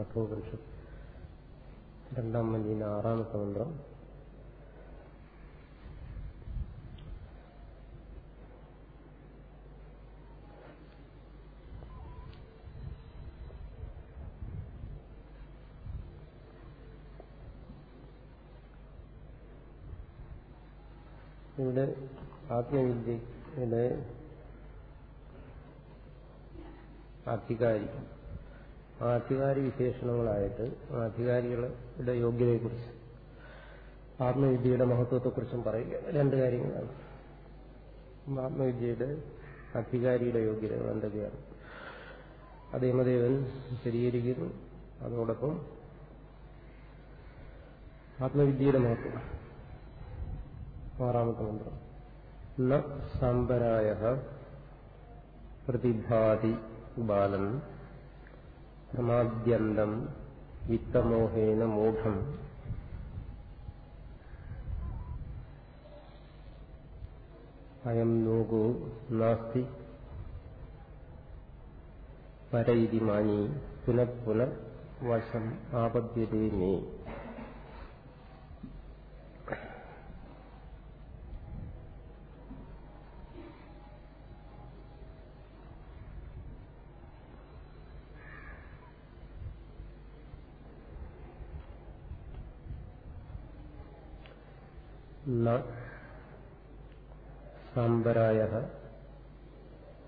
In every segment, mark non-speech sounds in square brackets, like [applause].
കഠോപനിഷത്ത് രണ്ടാം മഞ്ചിന്റെ ആറാമത്തെ മന്ത്രം. ഇവിടെ ആത്മവിദ്യയുടെ അധികാരി ആ അധികാരി വിശേഷണങ്ങളായിട്ട് ആ അധികാരികളുടെ യോഗ്യതയെക്കുറിച്ച് ആത്മവിദ്യയുടെ മഹത്വത്തെക്കുറിച്ചും പറയുക രണ്ട് കാര്യങ്ങളാണ്. ആത്മവിദ്യയുടെ അധികാരിയുടെ യോഗ്യതകൾ എന്തൊക്കെയാണ്? അതേമദേവൻ സ്ഥിരീകരിക്കുന്നു. അതോടൊപ്പം ആത്മവിദ്യയുടെ മഹത്വം. ആറാമത്തെ മന്ത്രം. ന പ്രതിഭാതി ബാലൻ പ്രമാദ്യന്തം വിത്തമോഹേന മൂഢം. അയം ലോകോ നാസ്തി. പരൈതി മാനി പുനഃപുന വശം ആപദ്യതേ മേ ന സാമ്പരായ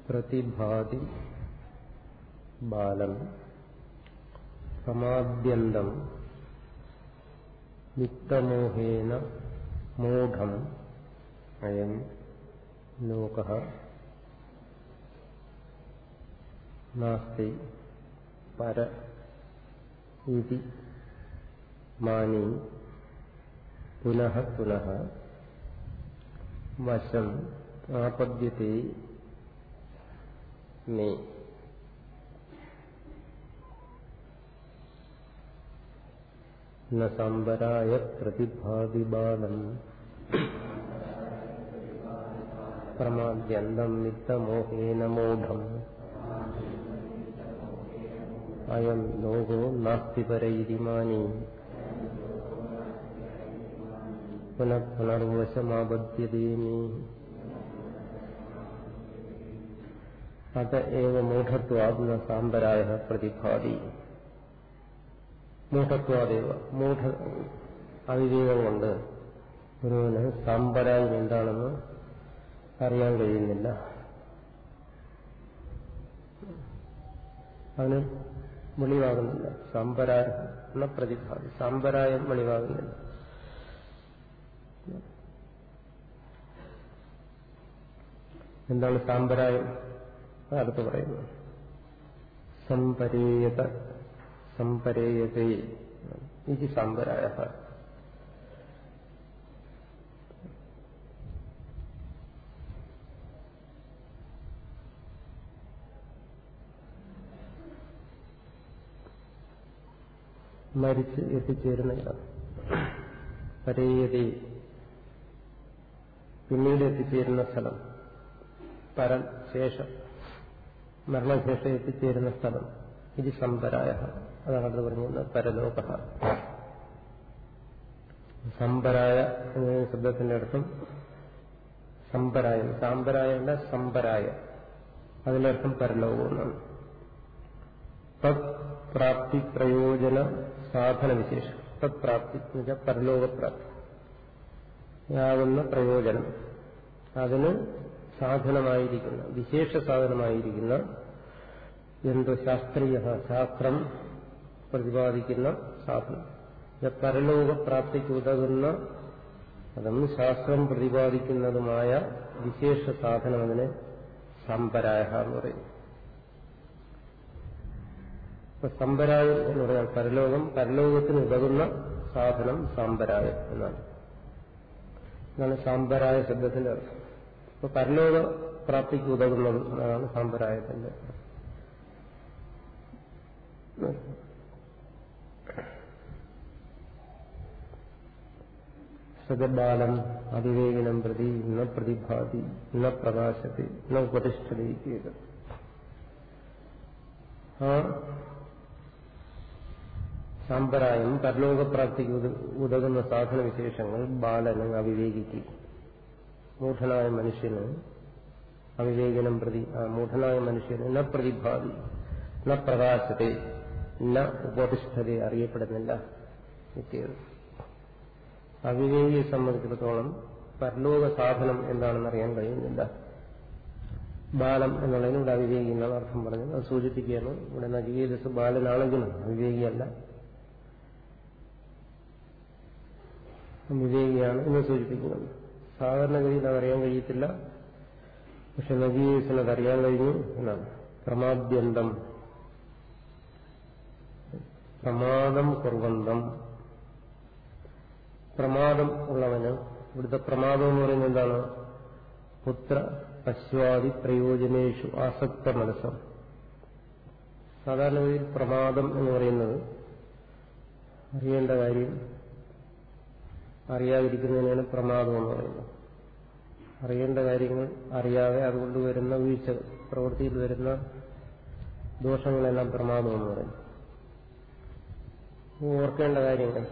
പ്രതിഭാതി ബാലം സമാദ്യന്തം വിത്തമോഹേന മൂഢം അയം ലോക നാസ്തി പര ഇതി മാനി പുനഃ പുനഃ വശം ആപദ്യത്തെ മേ. സമ്പരായ പ്രതിഭാതിബാലം. പ്രമാദ്യന്തം നിത്തമോഹേന മൂഢം അയം ലോകോ നാസ്തി പരയിരിമാനി പുനഃ പുനർവശമാപദ്യതേമി അത സാമ്പരായ പ്രതിഭാതി. മൂഢത്വാദേവ മൂഢ അവിവേകം കൊണ്ട് ഗുരുവിന് സാമ്പരായം എന്താണെന്ന് അറിയാൻ കഴിയുന്നില്ല. അവന് വെളിവാകുന്നില്ല സാമ്പരായ പ്രതിഭാതി. സാമ്പരായം വെളിവാകുന്നില്ല എന്താണ് സാമ്പരായം? അടുത്ത് പറയുന്നത് സംപരേയത സംപരേയതേ. ഇത് സാമ്പരായ മരിച്ച് എത്തിച്ചേരുന്ന ഇടം പരേയതേ. പിന്നീട് എത്തിച്ചേരുന്ന സ്ഥലം. പരം ശേഷം മരണശേഷം എത്തിച്ചേരുന്ന സ്ഥലം ഇത് സമ്പരായ അതാണ് അത് പറഞ്ഞിരുന്നത് പരലോക സമ്പരായ എന്ന ശബ്ദത്തിന്റെ അർത്ഥം സമ്പരായം സാമ്പരായല്ല സമ്പരായ അതിന്റെ അർത്ഥം പരലോകം എന്നാണ്. തത് പ്രാപ്തി പ്രയോജന സാധന വിശേഷം. തത്പ്രാപ്തി എന്ന് വെച്ചാൽ പരലോകപ്രാപ്തി. യാകുന്ന പ്രയോജനം. അതിന് സാധനമായിരിക്കുന്ന വിശേഷ സാധനമായിരിക്കുന്ന എന്തോ ശാസ്ത്രീയ ശാസ്ത്രം പ്രതിപാദിക്കുന്ന സാധനം. പരലോകപ്രാപ്തിക്ക് ഉതകുന്ന അതും ശാസ്ത്രം പ്രതിപാദിക്കുന്നതുമായ വിശേഷ സാധനം അതിനെ സമ്പരായ എന്ന് പറയും. സമ്പരായം എന്ന് പറഞ്ഞാൽ പരലോകം പരലോകത്തിന് ഉതകുന്ന സാധനം സാമ്പരായം എന്നാണ്. ഇതാണ് സാമ്പരായ ശബ്ദത്തിന്റെ അർത്ഥം. അപ്പൊ പരലോക പ്രാപ്തിക്ക് ഉതകുന്നത് അതാണ് സാമ്പരായത്തിന്റെ സദബാലം അതിവേഗനം പ്രതി ഇന്ന പ്രതിഭാതി ഇന്ന പ്രകാശത്തെ ഇന്ന ഉപതിഷ്ഠതയിക്കുക ആ സാമ്പരായം പരലോകപ്രാപ്തിക്ക് ഉതകുന്ന സാധനവിശേഷങ്ങൾ ബാലന് അവിവേകിക്ക്. മൂഢനായ മനുഷ്യന് അവിവേകനം പ്രതി മൂഢനായ മനുഷ്യന് ന പ്രതിഭാവി ന പ്രകാശത്തെ ന ഉപതിഷ്ഠത അറിയപ്പെടുന്നില്ല നിത്യത് അവിവേകിയെ സംബന്ധിച്ചിടത്തോളം പരലോക സാധനം എന്താണെന്ന് അറിയാൻ കഴിയുന്നില്ല. ബാലം എന്നുള്ളതിന് ഇവിടെ അവിവേകി എന്നാണ് അർത്ഥം പറഞ്ഞത്. അത് സൂചിപ്പിക്കുകയാണ് ഇവിടെ നജികേതസ് ബാലനാണെങ്കിലും അവിവേകിയല്ല. വിവേകിയാണ് എന്ന് സൂചിപ്പിക്കുന്നത്. സാധാരണഗതിയിൽ അതറിയാൻ കഴിയത്തില്ല. പക്ഷെ നജീസിന് അതറിയാൻ കഴിഞ്ഞു. എന്നാണ് പ്രമാദ്യന്തം. പ്രമാദം കുറവന്തം പ്രമാദം ഉള്ളവന് ഇവിടുത്തെ പ്രമാദം എന്ന് പറയുന്നത് എന്താണ്? പുത്ര പശ്വാദി പ്രയോജനേഷു ആസക്ത മനസ്സം. സാധാരണഗതിയിൽ പ്രമാദം എന്ന് പറയുന്നത് അറിയേണ്ട കാര്യം അറിയാതിരിക്കുന്നതിനാണ് പ്രമാദം എന്ന് പറയുന്നത്. അറിയേണ്ട കാര്യങ്ങൾ അറിയാതെ അതുകൊണ്ട് വരുന്ന വീഴ്ച പ്രവൃത്തിയിൽ വരുന്ന ദോഷങ്ങളെല്ലാം പ്രമാദം എന്ന് പറയുന്നു. ഓർക്കേണ്ട കാര്യങ്ങൾ.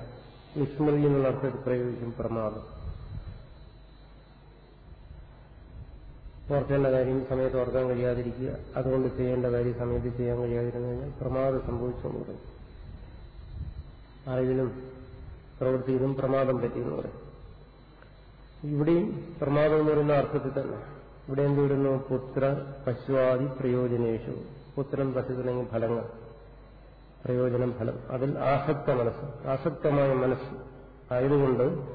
വിസ്മൃതി എന്നുള്ള അർത്ഥത്തിൽ പ്രയോഗിക്കും പ്രമാദം. ഓർക്കേണ്ട കാര്യം സമയത്ത് ഓർക്കാൻ കഴിയാതിരിക്കുക. അതുകൊണ്ട് ചെയ്യേണ്ട കാര്യം സമയത്ത് ചെയ്യാൻ കഴിയാതിരുന്നു കഴിഞ്ഞാൽ പ്രമാദം സംഭവിച്ചുകൊണ്ട് അറിവിലും പ്രവൃത്തിയിലും പ്രമാദം പറ്റി എന്ന് പറയും. ഇവിടെയും പ്രമാദം എന്ന് പറയുന്ന അർത്ഥത്തിൽ തന്നെ ഇവിടെ എന്ത് വരുന്നു പുത്ര പശുവാദി പ്രയോജനേഷു. പുത്രൻ പശു തുടങ്ങിയ ഫലങ്ങൾ. പ്രയോജനം ഫലം. അതിൽ ആസക്ത മനസ്സ്. ആസക്തമായ മനസ്സ് ആയതുകൊണ്ട്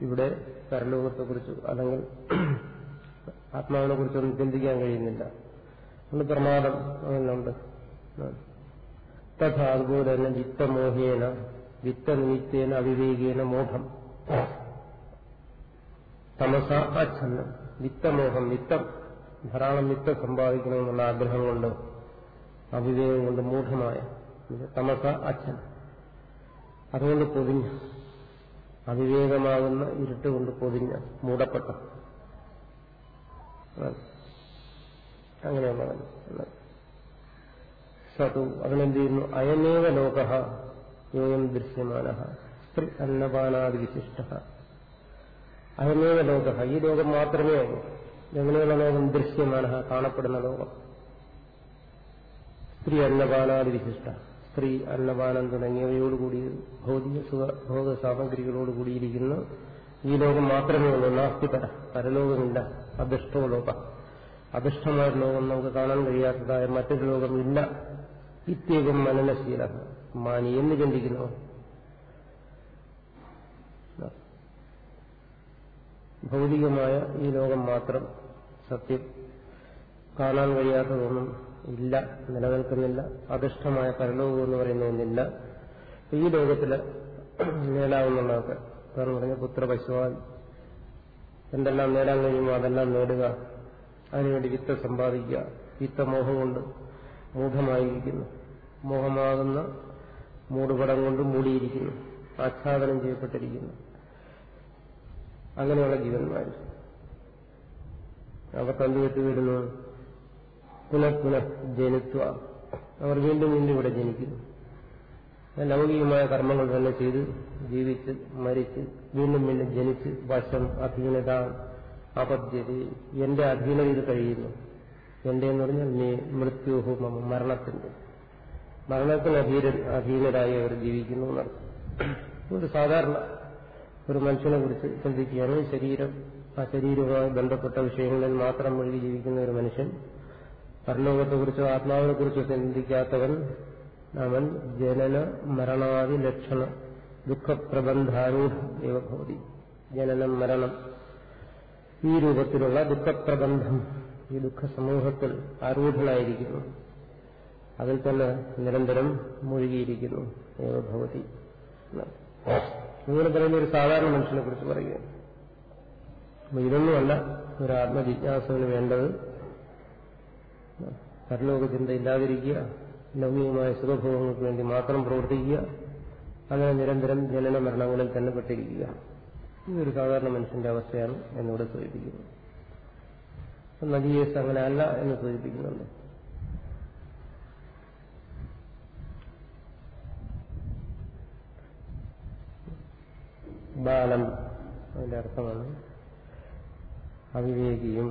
ഇവിടെ പരലോകത്തെക്കുറിച്ച് അല്ലെങ്കിൽ [clears throat] ആത്മാവിനെ കുറിച്ചൊന്നും ചിന്തിക്കാൻ കഴിയുന്നില്ല. അതുകൊണ്ട് പ്രമാദം അങ്ങനെയുണ്ട് തഥാ അതുപോലെ തന്നെ വിത്തമോഹേന വിത്തനിമിത്തേന അവിവേകേന മോഹം. തമസ അച്ഛന്നം വിത്തമോഹം വിത്തം. ധാരാളം വിത്തം സമ്പാദിക്കണമെന്നുള്ള ആഗ്രഹം കൊണ്ട് അവിവേകം കൊണ്ട് മൂഢമായ തമസ അച്ഛൻ അതുകൊണ്ട് പൊതിഞ്ഞ അവിവേകമാകുന്ന ഇരുട്ട് കൊണ്ട് പൊതിഞ്ഞ മൂടപ്പെട്ട. അങ്ങനെയുള്ളതാണ് സതു അതിനെന്ത് ചെയ്യുന്നു? അയമേവ ലോക യോയം ദൃശ്യമാന സ്ത്രീ അന്നപാനാദി വിശിഷ്ട. അയമേവ ലോക ഈ ലോകം മാത്രമേ ഉള്ളൂ. എങ്ങനെയുള്ള ലോകം ദൃശ്യമാന കാണപ്പെടുന്ന ലോകം? സ്ത്രീ അന്നപാനാദി വിശിഷ്ട. സ്ത്രീ അന്നപാനം തുടങ്ങിയവയോടുകൂടി ഭൗതിക സുഖ ഭോഗ സാമഗ്രികളോട് കൂടിയിരിക്കുന്ന. ഈ ലോകം മാത്രമേ ഉള്ളൂ. നാസ്തിപര പരലോകമില്ല. അദൃഷ്ടോ ലോക. അദൃഷ്ടമായ ലോകം നമുക്ക് കാണാൻ കഴിയാത്തതായ മറ്റൊരു ലോകമില്ല. ഇത്യേകം മനനശീല. മാനി എന്ന് ചിന്തിക്കുന്നു ഭൗതികമായ ഈ ലോകം മാത്രം സത്യം കാണാൻ കഴിയാത്തതൊന്നും ഇല്ല നിലനിൽക്കുന്നില്ല അധിഷ്ഠമായ പരലോകം എന്ന് പറയുന്ന ഒന്നില്ല ഈ ലോകത്തിൽ നേടാവുന്നുള്ളതൊക്കെ കാരണം പറഞ്ഞ പുത്ര പശുവാൻ. എന്തെല്ലാം നേടാൻ കഴിയുമോ അതെല്ലാം നേടുക. അതിനുവേണ്ടി വിത്ത സമ്പാദിക്കുക. വിത്തമോഹം കൊണ്ട് മൂഢമായിരിക്കുന്നു. മോഹമാകുന്ന മൂടുപടം കൊണ്ട് മൂടിയിരിക്കുന്നു. ആച്ഛാദനം ചെയ്യപ്പെട്ടിരിക്കുന്നു. അങ്ങനെയുള്ള ജീവന്മാർ. അവർ എന്ത് വരുന്നു പുനഃ പുനഃ ജനിത്വ. അവർ വീണ്ടും വീണ്ടും ഇവിടെ ജനിക്കുന്നു. ലൗകികമായ കർമ്മങ്ങൾ തന്നെ ചെയ്ത് ജീവിച്ച് മരിച്ച് വീണ്ടും വീണ്ടും ജനിച്ച് വശം അധീനത അപദ്ധ്യത എന്റെ അധീനതയിൽ കഴിയുന്നു. എന്റെ എന്ന് പറഞ്ഞാൽ നീ മരണത്തിന്റെ മരണത്തിന് അധീര അധീനരായി അവർ ജീവിക്കുന്നു എന്നർത്ഥം ഒരു സാധാരണ ഒരു മനുഷ്യനെ കുറിച്ച് ചിന്തിക്കുകയാണ് ശരീരം ആ ശരീരവുമായി ബന്ധപ്പെട്ട വിഷയങ്ങളിൽ മാത്രം മുഴുകി ജീവിക്കുന്ന ഒരു മനുഷ്യൻ. പരലോകത്തെക്കുറിച്ചോ ആത്മാവിനെക്കുറിച്ചോ ചിന്തിക്കാത്തവൻ അവൻ ജനന മരണാദി ലക്ഷണ ദുഃഖപ്രബന്ധാരൂഢി ജനനം മരണം. ഈ രൂപത്തിലുള്ള ദുഃഖപ്രബന്ധം ഈ ദുഃഖ സമൂഹത്തിൽ ആരൂഢനായിരിക്കുന്നു. അതിൽ തന്നെ നിരന്തരം മുഴുകിയിരിക്കുന്നു. ഭവതി. ഇങ്ങനെ പറയുന്ന ഒരു സാധാരണ മനുഷ്യനെ കുറിച്ച് പറയുകയാണ് അപ്പൊ ഇതൊന്നുമല്ല ഒരു ആത്മജിജ്ഞാസന് വേണ്ടത്. പരലോക ചിന്ത ഇല്ലാതിരിക്കുക ലൗകികമായ സുഖഭോഗങ്ങൾക്ക് വേണ്ടി മാത്രം പ്രവർത്തിക്കുക അങ്ങനെ നിരന്തരം ജനന മരണങ്ങളിൽ തന്നെ പെട്ടിരിക്കുക. ഇതൊരു സാധാരണ മനുഷ്യന്റെ അവസ്ഥയാണ് എന്നോട് സൂചിപ്പിക്കുന്നത് നദിയേസ് അങ്ങനെ അല്ല എന്ന് സൂചിപ്പിക്കുന്നുണ്ട്. ബാലം അതിന്റെ അർത്ഥമാണ്. അവിവേകിയും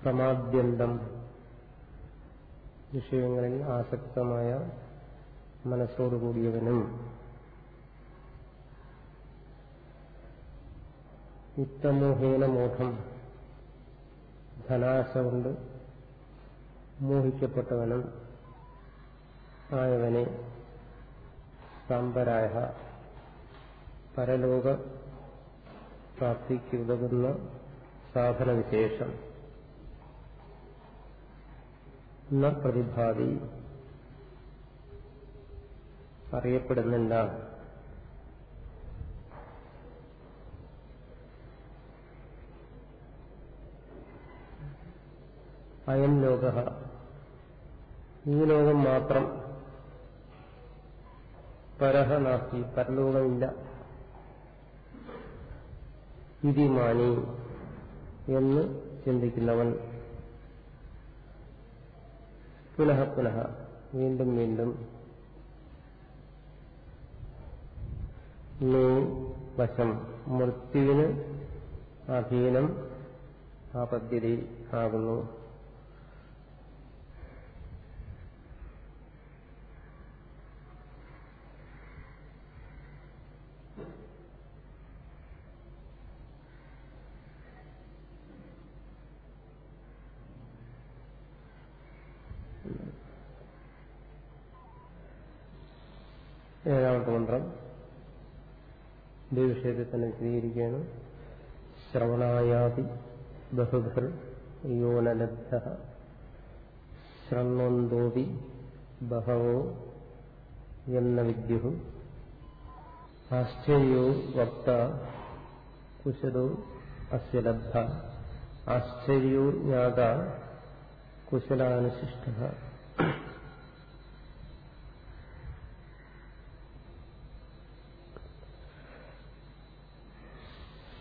പ്രമാദ്യന്തം വിഷയങ്ങളിൽ ആസക്തമായ മനസ്സോടുകൂടിയവനും യുക്തമോഹേന മോഹം ധനാശ കൊണ്ട് മോഹിക്കപ്പെട്ടവനും ആയവനെ സാമ്പരായ പരലോക പ്രാപ്തിക്ക് ഉതകുന്ന സാധനവിശേഷം. ന പ്രതിഭാതി. അറിയപ്പെടുന്നില്ല. അയം ലോക. ഈ ലോകം മാത്രം പരഹ നാസ്തി പരലോകമില്ല. ഇതിമാനി എന്ന് ചിന്തിക്കുന്നവൻ പുനഃ പുനഃ വീണ്ടും വീണ്ടും നീ വശം മൃത്യുവിന് അധീനം ആ പദ്ധതി ആകുന്നു. മന്ത്രം ഇതേ വിഷയത്തെ തന്നെ വിശദീകരിക്കുകയാണ് ശ്രവണായാതി ബഹുഭർ യോനലബ്ധ ശൃണ്വന്തോപി ബഹവോ എന്ന വിദ്യു. ആശ്ചര്യോ വക്ത കുശലോ അസ്യ ലബ്ധ. ആശ്ചര്യോ ജ്ഞാത കുശലാനുശിഷ്ട.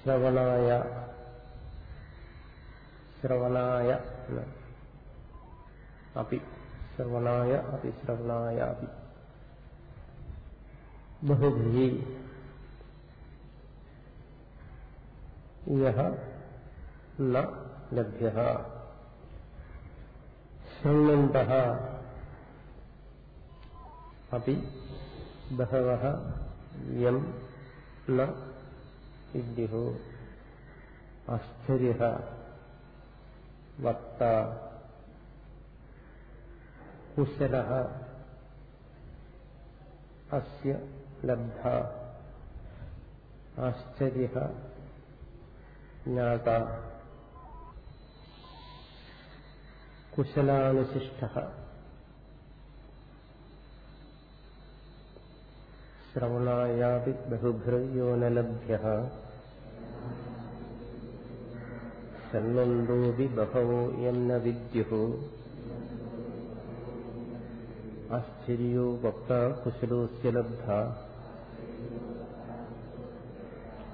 ശ്രവണായ. ശ്രവണായ അപി ശ്രവണായ അപി ശ്രവണായ അപി ബഹുഭി യഹ ന ലഭ്യ ശൃണ്വന്ത അപി ബഹവ യം ന വിദ്യു അസ്ഥിരിഹ വക്ത കുശല അസ്യ ലബ്ധ ആശ്ചര്യ ജ്ഞാത കുശലാനുശിഷ്ട ശ്രവണായാതി ബഹുഭ്രയോ ന ആശ്ചര്യോ വക്ത കുശലോസ്യ ലബ്ധ.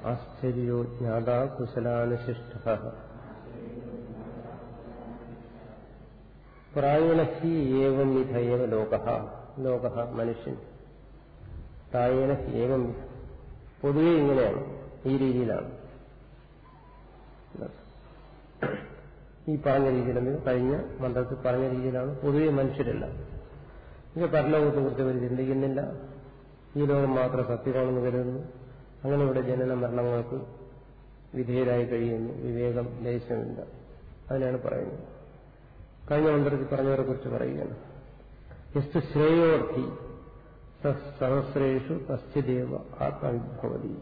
ആശ്ചര്യോ ജ്ഞാത കുശലാനുശിഷ്ട. പ്രായണഹി ഏവം വിധയവ ലോക. ലോക മനുഷ്യൻ. പ്രായണ ഏവം പൊതുവെ ഇങ്ങനെയാണ്. ഈ രീതിയിലാണ്. ഈ പറഞ്ഞ രീതിയിലെന്ന് കഴിഞ്ഞ മന്ത്രത്തിൽ പറഞ്ഞ രീതിയിലാണ്. പൊതുവെ മനുഷ്യരെല്ലാം. ഇത് പരലോകത്തെ കുറിച്ച് അവർ ചിന്തിക്കുന്നില്ല. ഈ ലോകം മാത്രം സത്യമാണെന്ന് കരുതുന്നു. അങ്ങനെ ഇവിടെ ജനന മരണങ്ങൾക്ക് വിധേയരായി കഴിയുന്നു. വിവേകം ദേശമില്ല. അതിനാണ് പറയുന്നത്. കഴിഞ്ഞ മന്ത്രത്തിൽ പറഞ്ഞവരെ കുറിച്ച് പറയുകയാണ്. യസ്തു ശ്രേയോർത്ഥി സഹസ്രേഷു തസ്യദേവ ആത്മവിഭവതി.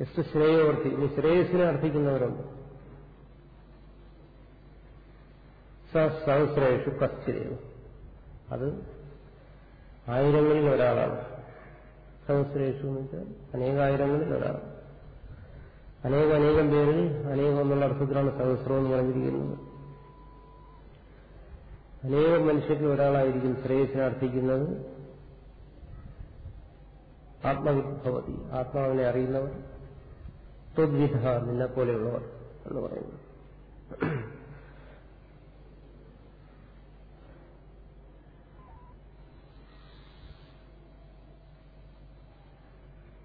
യസ്തു ശ്രേയോർത്ഥി ഇനി ശ്രേയസിനെ അർത്ഥിക്കുന്നവരുണ്ട്. സഹസ്രേഷു കശ്ചിദേവ അത് ആയിരങ്ങളിൽ ഒരാളാണ് സഹസ്രേഷു എന്ന് വെച്ചാൽ അനേകായിരങ്ങളിൽ ഒരാൾ അനേകം അനേകം പേരിൽ അനേകം എന്നുള്ള അർത്ഥത്തിലാണ് സഹസ്രം എന്ന് പറഞ്ഞിരിക്കുന്നത്. അനേകം മനുഷ്യരിൽ ഒരാളായിരിക്കും ശ്രേയസിനെ അർത്ഥിക്കുന്നത്. ആത്മവിഭവതി ആത്മാവിനെ അറിയുന്നവർ ത്വദ്വിധ നിന്നെ പോലെയുള്ളവർ എന്ന് പറയുന്നു.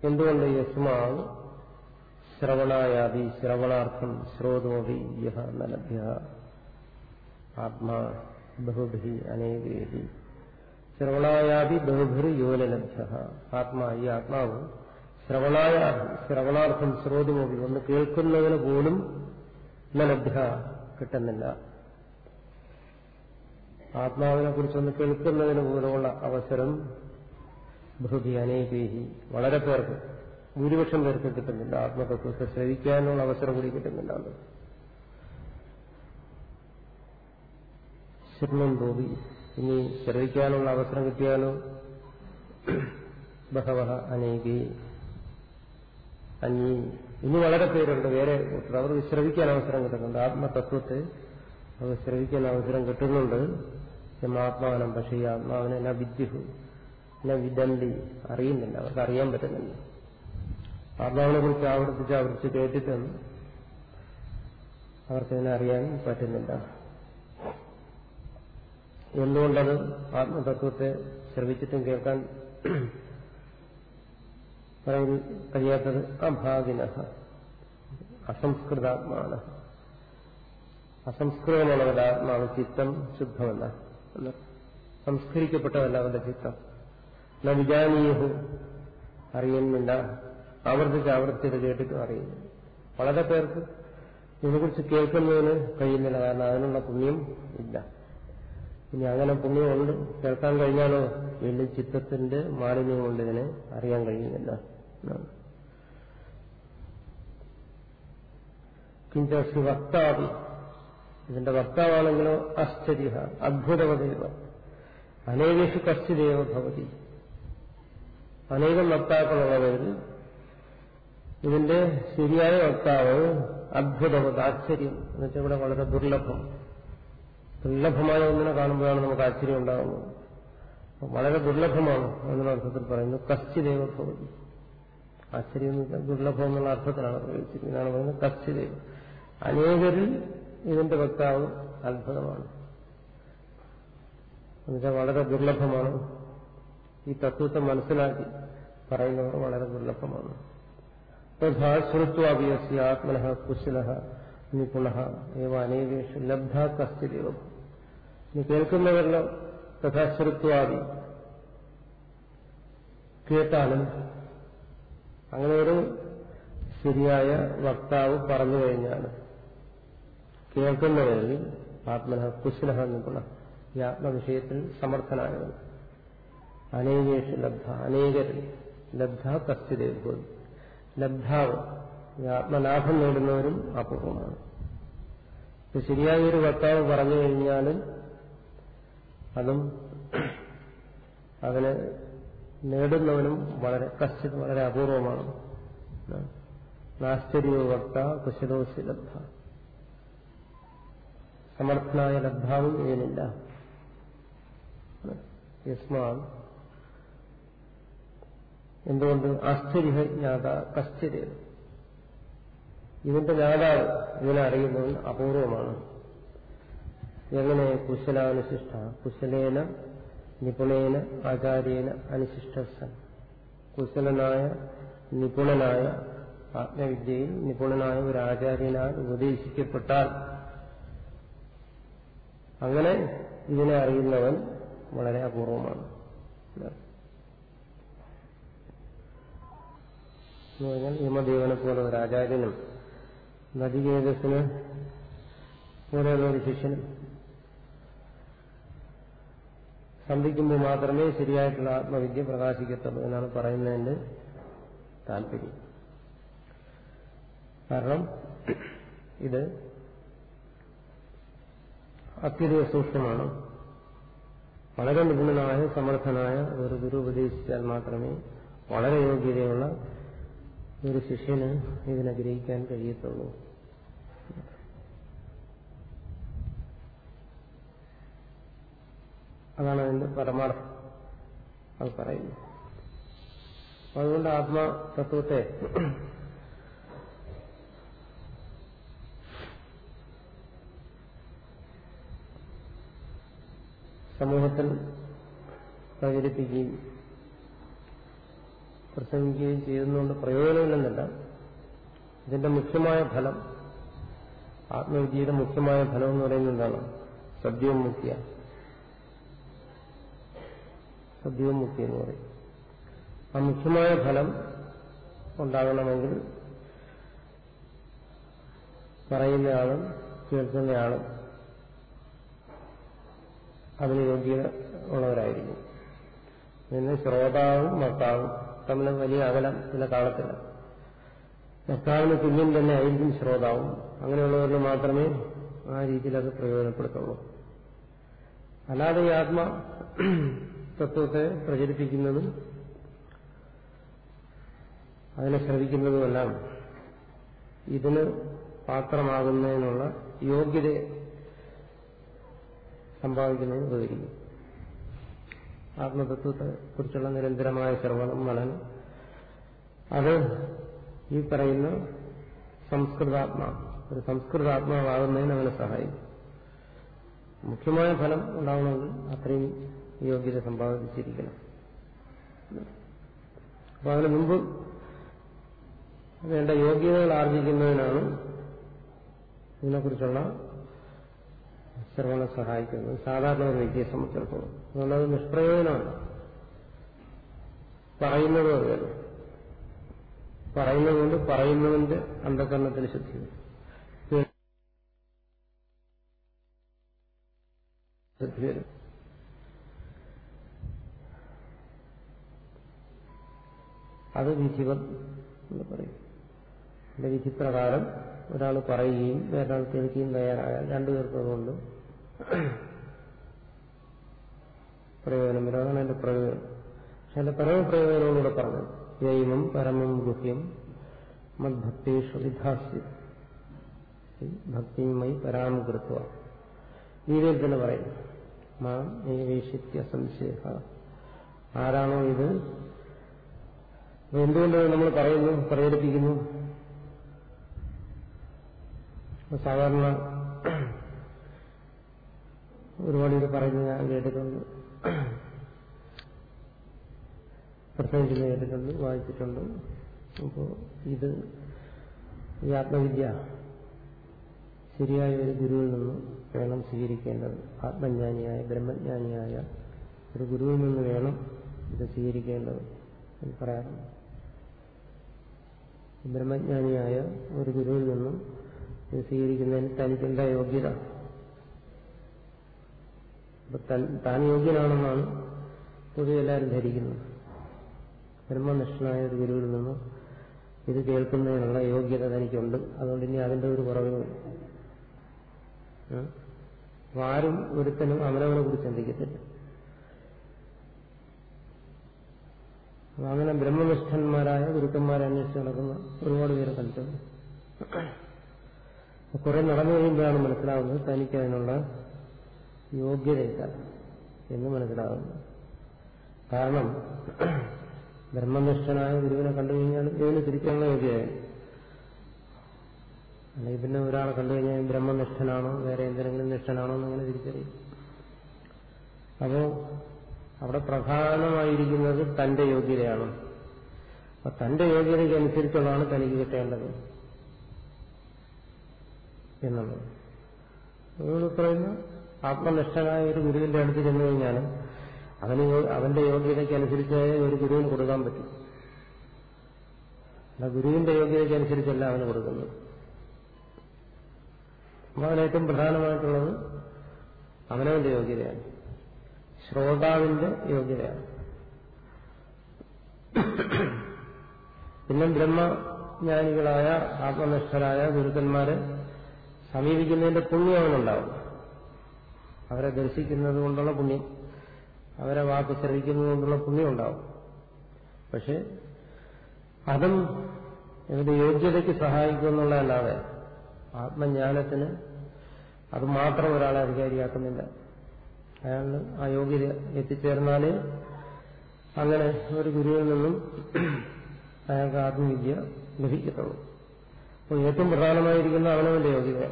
എന്തുകൊണ്ട് യസ്മാ ശ്രവണായാതി ശ്രവണാർത്ഥം ശ്രോതോവി യഹ നലഭ്യ? ആത്മാ ബഹുഭി അനേകേഹി ശ്രവണായാതി ബഹുഭിർ യോനലഭ്യ ആത്മാ ഈ ആത്മാവ് ശ്രവണായ ശ്രവണാർത്ഥം ശ്രോതമോപി ഒന്ന് കേൾക്കുന്നതിന് പോലും നലഭ്യ കിട്ടുന്നില്ല. ആത്മാവിനെ കുറിച്ചൊന്ന് കേൾക്കുന്നതിന് പോലുമുള്ള അവസരം ബഹുതി അനേകേഹി. വളരെ പേർക്ക് ഭൂരിപക്ഷം പേർക്ക് കിട്ടുന്നില്ല. ആത്മതത്വത്തെ ശ്രവിക്കാനുള്ള അവസരം കൂടി കിട്ടുന്നില്ല. ശരണം തോതി ഇനി ശ്രവിക്കാനുള്ള അവസരം കിട്ടിയാലോ? ബഹവഹ അനേകി. അഞ്ഞി ഇനി വളരെ പേരുണ്ട്. വേറെ അവർ വിശ്രമിക്കാൻ അവസരം കിട്ടുന്നുണ്ട്. ആത്മതത്വത്തെ അവർ ശ്രവിക്കാൻ അവസരം കിട്ടുന്നുണ്ട്. ആത്മാവനം പക്ഷേ ഈ ആത്മാവിനെ ന വിദ്യുഹു എന്നെ വിദന്തി അറിയുന്നില്ല. അവർക്ക് അറിയാൻ പറ്റുന്നില്ല. ആത്മാവിനെ കുറിച്ച് ആവർത്തിച്ച് ആവർത്തിച്ച് കേട്ടിട്ടൊന്നും അവർക്കതിനെ അറിയാൻ പറ്റുന്നില്ല. എന്തുകൊണ്ടത് ആത്മതത്വത്തെ ശ്രവിച്ചിട്ടും കേൾക്കാൻ കഴിയാത്തത് അഭാഗിന അസംസ്കൃതാത്മാണ് അസംസ്കൃതമുള്ളവരുടെ ആത്മാവ് ചിത്തം ശുദ്ധമല്ല. സംസ്കരിക്കപ്പെട്ടതല്ല അവരുടെ ചിത്തം. ന വിജാനീയഹു അറിയുന്നില്ല. ആവർത്തിച്ച് ആവർത്തിച്ച് കേട്ടിട്ടും അറിയുന്നു വളരെ പേർക്ക് ഇതിനെക്കുറിച്ച് കേൾക്കുന്നതിന് കഴിയുന്നില്ല. കാരണം അതിനുള്ള പുണ്യം ഇല്ല. ഇനി അങ്ങനെ പുണ്യമുണ്ട്. കേൾക്കാൻ കഴിഞ്ഞാലോ? വീണ്ടും ചിത്തത്തിന്റെ മാലിന്യം കൊണ്ട് ഇതിനെ അറിയാൻ കഴിയുന്നില്ല. കിഞ്ചി വക്താവി. ഇതിന്റെ വക്താവാണെങ്കിലോ ആശ്ചര്യ അദ്ഭുതവതേവ അനേകേഷു കശ്ചിദേവ ഭവതി. അനേകം വക്താക്കളുള്ളവരിൽ ഇതിന്റെ ശരിയായ വക്താവ് അദ്ഭുതവത് ആശ്ചര്യം. എന്നുവെച്ചാൽ ഇവിടെ വളരെ ദുർലഭം. ദുർലഭമായ ഒന്നിനെ കാണുമ്പോഴാണ് നമുക്ക് ആശ്ചര്യം ഉണ്ടാകുന്നത് വളരെ ദുർലഭമാണ് എന്നുള്ള അർത്ഥത്തിൽ പറയുന്നു കശ്ചിദേവ ഭവതി. ആശ്ചര്യം ദുർലഭം എന്നുള്ള അർത്ഥത്തിലാണ് പ്രയോഗിച്ചിരിക്കുന്നതാണ് പറയുന്നത് കശ്ചിദേവ അനേകരിൽ ഇതിന്റെ വക്താവ് അത്ഭുതമാണ്. എന്നുവെച്ചാൽ വളരെ ദുർലഭമാണ്. ഈ തത്വത്തെ മനസ്സിലാക്കി പറയുന്നവർ വളരെ ദുർലഭമാണ്. തഥാ ശ്രുത്വാഭിയസ്യ ആത്മന കുശല നിപുണ ഏവ അനേകേഷു ലബ്ധ കസ്തിദേവ ഇനി കേൾക്കുന്നവരിലോ തഥാശ്രുത്വാദി കേട്ടാലും അങ്ങനെ ഒരു ശരിയായ വക്താവ് പറഞ്ഞു കഴിഞ്ഞാൽ കേൾക്കുന്നവരിൽ ആത്മന കുശലഹ എന്നുള്ള ഈ ആത്മവിഷയത്തിൽ സമർത്ഥനായവൻ. അനേകേഷ് ലബ്ധ അനേകരിൽ ലബ്ധ കസ്തിദേവ് ലബ്ധാവ് ആത്മലാഭം നേടുന്നവരും അപൂർവമാണ്. ശരിയായ ഒരു വക്താവ് പറഞ്ഞു കഴിഞ്ഞാൽ അതും അതിനെ നേടുന്നവനും വളരെ കശ്ചിത് വളരെ അപൂർവമാണ്. നാശ്ചര്യോ വക്ത കുശലോശി ലബ്ധ സമർത്ഥനായ ലബ്ധാവും ഇതിനില്ല യസ്മാ എന്തുകൊണ്ട്? ആശ്ചര്യജ്ഞാത കശ്ചര്യ. ഇതിന്റെ ജ്ഞാതാവ് ഇതിനെ അറിയുന്നവൻ അപൂർവമാണ്. എങ്ങനെ? കുശലാനുശിഷ്ട കുശലേന നിപുണേന ആചാര്യേന അനുശിഷ്ട കുശലനായ നിപുണനായ ആത്മവിദ്യയിൽ നിപുണനായ ഒരു ആചാര്യനാൽ ഉപദേശിക്കപ്പെട്ടാൽ അങ്ങനെ ഇതിനെ അറിയുന്നവൻ വളരെ അപൂർവമാണ്. എന്ന് യമദേവനെ പോലെ ഒരു ആചാര്യനും നദികേതസിന് പോലെയുള്ള ഒരു ശിഷ്യനും സന്ധിക്കുമ്പോൾ മാത്രമേ ശരിയായിട്ടുള്ള ആത്മവിദ്യ പ്രകാശിക്കത്തുള്ളൂ എന്നാണ് പറയുന്നതിന്റെ താല്പര്യം. കാരണം ഇത് അത്യധിക സൂക്ഷ്മമാണ്. വളരെ നിപുണനായ സമർത്ഥനായ ഒരു ഗുരു ഉപദേശിച്ചാൽ മാത്രമേ വളരെ യോഗ്യതയുള്ള ഒരു ശിഷ്യന് ഇതിനെ ഗ്രഹിക്കാൻ കഴിയത്തുള്ളൂ. അതാണ് അതിന്റെ പരമാർത്ഥം. അത് പറയുന്നു. അതുകൊണ്ട് ആത്മതത്വത്തെ സമൂഹത്തിൽ പ്രചരിപ്പിക്കുകയും പ്രസംഗിക്കുകയും ചെയ്യുന്നതുകൊണ്ട് പ്രയോജനമില്ലെന്നല്ല. ഇതിന്റെ മുഖ്യമായ ഫലം ആത്മവിദ്യയുടെ മുഖ്യമായ ഫലം എന്ന് പറയുന്നത് എന്താണ്? സദ്യവും മുക്തിയ സദ്യവും മുക്തി എന്ന് പറയും ആ മുഖ്യമായ ഫലം ഉണ്ടാകണമെങ്കിൽ പറയുന്നയാളും കേൾക്കുന്നയാളും അതിന് യോഗ്യത ഉള്ളവരായിരിക്കും പിന്നെ ശ്രോതാവും വക്താവും തമ്മിൽ വലിയ അകലം ചില കാലത്തില്ല. വക്താവിന് തുല്യം തന്നെ ആയിരിക്കും ശ്രോതാവും. അങ്ങനെയുള്ളവരിൽ മാത്രമേ ആ രീതിയിൽ അത് പ്രയോജനപ്പെടുത്തുള്ളൂ. അല്ലാതെ ഈ ആത്മ തത്വത്തെ പ്രചരിപ്പിക്കുന്നതും അതിനെ ശ്രവിക്കുന്നതുമെല്ലാം ഇതിന് പാത്രമാകുന്നതിനുള്ള യോഗ്യത സമ്പാദിക്കുന്നതിന് ഉപകരിക്കും ആത്മതത്വത്തെ കുറിച്ചുള്ള നിരന്തരമായ ശ്രവണം മനനം അത് ഈ പറയുന്ന സംസ്കൃതാത്മാ ഒരു സംസ്കൃതാത്മാവാകുന്നതിന് അവനെ സഹായിക്കും. മുഖ്യമായ ഫലം ഉണ്ടാവണമെങ്കിൽ അത്രയും യോഗ്യത സമ്പാദിച്ചിരിക്കണം. അപ്പൊ അതിനു മുമ്പ് വേണ്ട യോഗ്യതകൾ ആർജിക്കുന്നതിനാണ് ഇതിനെക്കുറിച്ചുള്ള ശ്രവണം സഹായിക്കുന്നത്. സാധാരണ ഒരു വ്യക്തിയെ സംബന്ധിച്ചിടത്തോളം. അതുകൊണ്ട് അത് നിഷ്പ്രയോജനമാണ്. പറയുന്നത് അതുതന്നെ പറയുന്നതുകൊണ്ട് പറയുന്നതിന്റെ അന്ധകരണത്തിന് ശുദ്ധി അത് വിധിവത് എന്ന് പറയും. എന്റെ വിധിപ്രകാരം ഒരാൾ പറയുകയും വേറൊരാൾ കേൾക്കുകയും തയ്യാറായാൽ രണ്ടുപേർക്കതുകൊണ്ട് പ്രയോജനം വരും അതാണ് എന്റെ പ്രയോജനം. പക്ഷെ എന്റെ പരമപ്രയോജനങ്ങളൂടെ പറഞ്ഞു ദൈവം പരമം ഗുഹ്യം മദ്ഭക്തേഷു ഭക്തിയുമായി പരാമകൃത്വ ഗീതയിൽ തന്നെ പറയുന്നു. മാം ഏവേശിത്യ സംശയ ആരാണോ ഇത്? എന്തുകൊണ്ട് നമ്മൾ പറയുന്നു പ്രകടിപ്പിക്കുന്നു? സാധാരണ ഒരുപാട് ഇത് പറയുന്നത് ഞാൻ കേട്ടിട്ടുണ്ട്. പ്രസംഗിക്കുന്നത് കേട്ടിട്ടുണ്ട് വായിച്ചിട്ടുണ്ട്. അപ്പോൾ ഇത് ഈ ആത്മവിദ്യ ശരിയായ ഒരു ഗുരുവിൽ നിന്ന് വേണം സ്വീകരിക്കേണ്ടത്. ആത്മജ്ഞാനിയായ ബ്രഹ്മജ്ഞാനിയായ ഒരു ഗുരുവിൽ നിന്ന് വേണം ഇത് സ്വീകരിക്കേണ്ടത് എന്ന് പറയാറുണ്ട്. ബ്രഹ്മജ്ഞാനിയായ ഒരു ഗുരുവിൽ നിന്നും ഇത് സ്വീകരിക്കുന്നതിന് തനിക്കുണ്ട യോഗ്യത? താൻ യോഗ്യനാണെന്നാണ് പൊതുവെ എല്ലാവരും ധരിക്കുന്നത്. ബ്രഹ്മനിഷ്ഠനായ ഒരു ഗുരുവിൽ നിന്നും ഇത് കേൾക്കുന്നതിനുള്ള യോഗ്യത തനിക്കുണ്ട്. അതുകൊണ്ട് ഇനി അതിന്റെ ഒരു കുറവുമില്ല ആരും ഒരുത്തനും അവനവനെ കുറിച്ച് ചിന്തിക്കത്തില്ല. അങ്ങനെ ബ്രഹ്മനിഷ്ഠന്മാരായ ഗുരുക്കന്മാരെ അന്വേഷിച്ച് നടക്കുന്ന ഒരുപാട് പേരെ കണ്ടിട്ടുണ്ട്. കുറെ നടന്നു കഴിയുമ്പോഴാണ് മനസ്സിലാവുന്നത് തനിക്ക് അതിനുള്ള യോഗ്യതയില്ല എന്ന് മനസ്സിലാകുന്നു കാരണം ബ്രഹ്മനിഷ്ഠനായ ഗുരുവിനെ കണ്ടു കഴിഞ്ഞാൽ ഇതിന് തിരിക്കാനുള്ള യോഗ്യതയാണ് അല്ലെങ്കിൽ പിന്നെ ഒരാളെ കണ്ടു കഴിഞ്ഞാൽ ബ്രഹ്മനിഷ്ഠനാണോ വേറെ എന്തെങ്കിലും നിഷ്ഠനാണോ എന്നങ്ങനെ തിരിച്ചറിയും. അപ്പോ അവിടെ പ്രധാനമായിരിക്കുന്നത് തന്റെ യോഗ്യതയാണ്. അപ്പൊ തന്റെ യോഗ്യതയ്ക്ക് അനുസരിച്ചുള്ളതാണ് തനിക്ക് കിട്ടേണ്ടത് എന്നുള്ളത്. അതുകൊണ്ട് പറയുന്ന ആത്മനിഷ്ഠനായ ഒരു ഗുരുവിന്റെ അടുത്ത് ചെന്നു കഴിഞ്ഞാൽ അവന് അവന്റെ യോഗ്യതയ്ക്ക് അനുസരിച്ച് ഒരു ഗുരുവിന് കൊടുക്കാൻ പറ്റും. അല്ല ഗുരുവിന്റെ യോഗ്യതയ്ക്ക് അനുസരിച്ചല്ല അവന് കൊടുക്കുന്നത്. അപ്പൊ അവനേറ്റവും പ്രധാനമായിട്ടുള്ളത് അവനവന്റെ യോഗ്യതയാണ്. ശ്രോതാവിന്റെ യോഗ്യതയാണ്. പിന്നെ ബ്രഹ്മജ്ഞാനികളായ ആത്മനിഷ്ഠരായ ഗുരുക്കന്മാരെ സമീപിക്കുന്നതിന്റെ പുണ്യം അവനുണ്ടാവും. അവരെ ദർശിക്കുന്നത് കൊണ്ടുള്ള പുണ്യം അവരെ വാക്ക് ശ്രവിക്കുന്നത് കൊണ്ടുള്ള പുണ്യം ഉണ്ടാവും. പക്ഷെ അതും ഇവരുടെ യോഗ്യതയ്ക്ക് സഹായിക്കും എന്നുള്ളതല്ലാതെ ആത്മജ്ഞാനത്തിന് അത് മാത്രം ഒരാളെ അധികാരിയാക്കുന്നില്ല. അയാൾ ആ യോഗ്യത എത്തിച്ചേർന്നാലേ അങ്ങനെ ഒരു ഗുരുവിൽ നിന്നും അയാൾക്ക് ആത്മവിദ്യ ലഭിക്കത്തുള്ളൂ. അപ്പോൾ ഏറ്റവും പ്രധാനമായിരിക്കുന്ന അവനവന്റെ യോഗ്യത.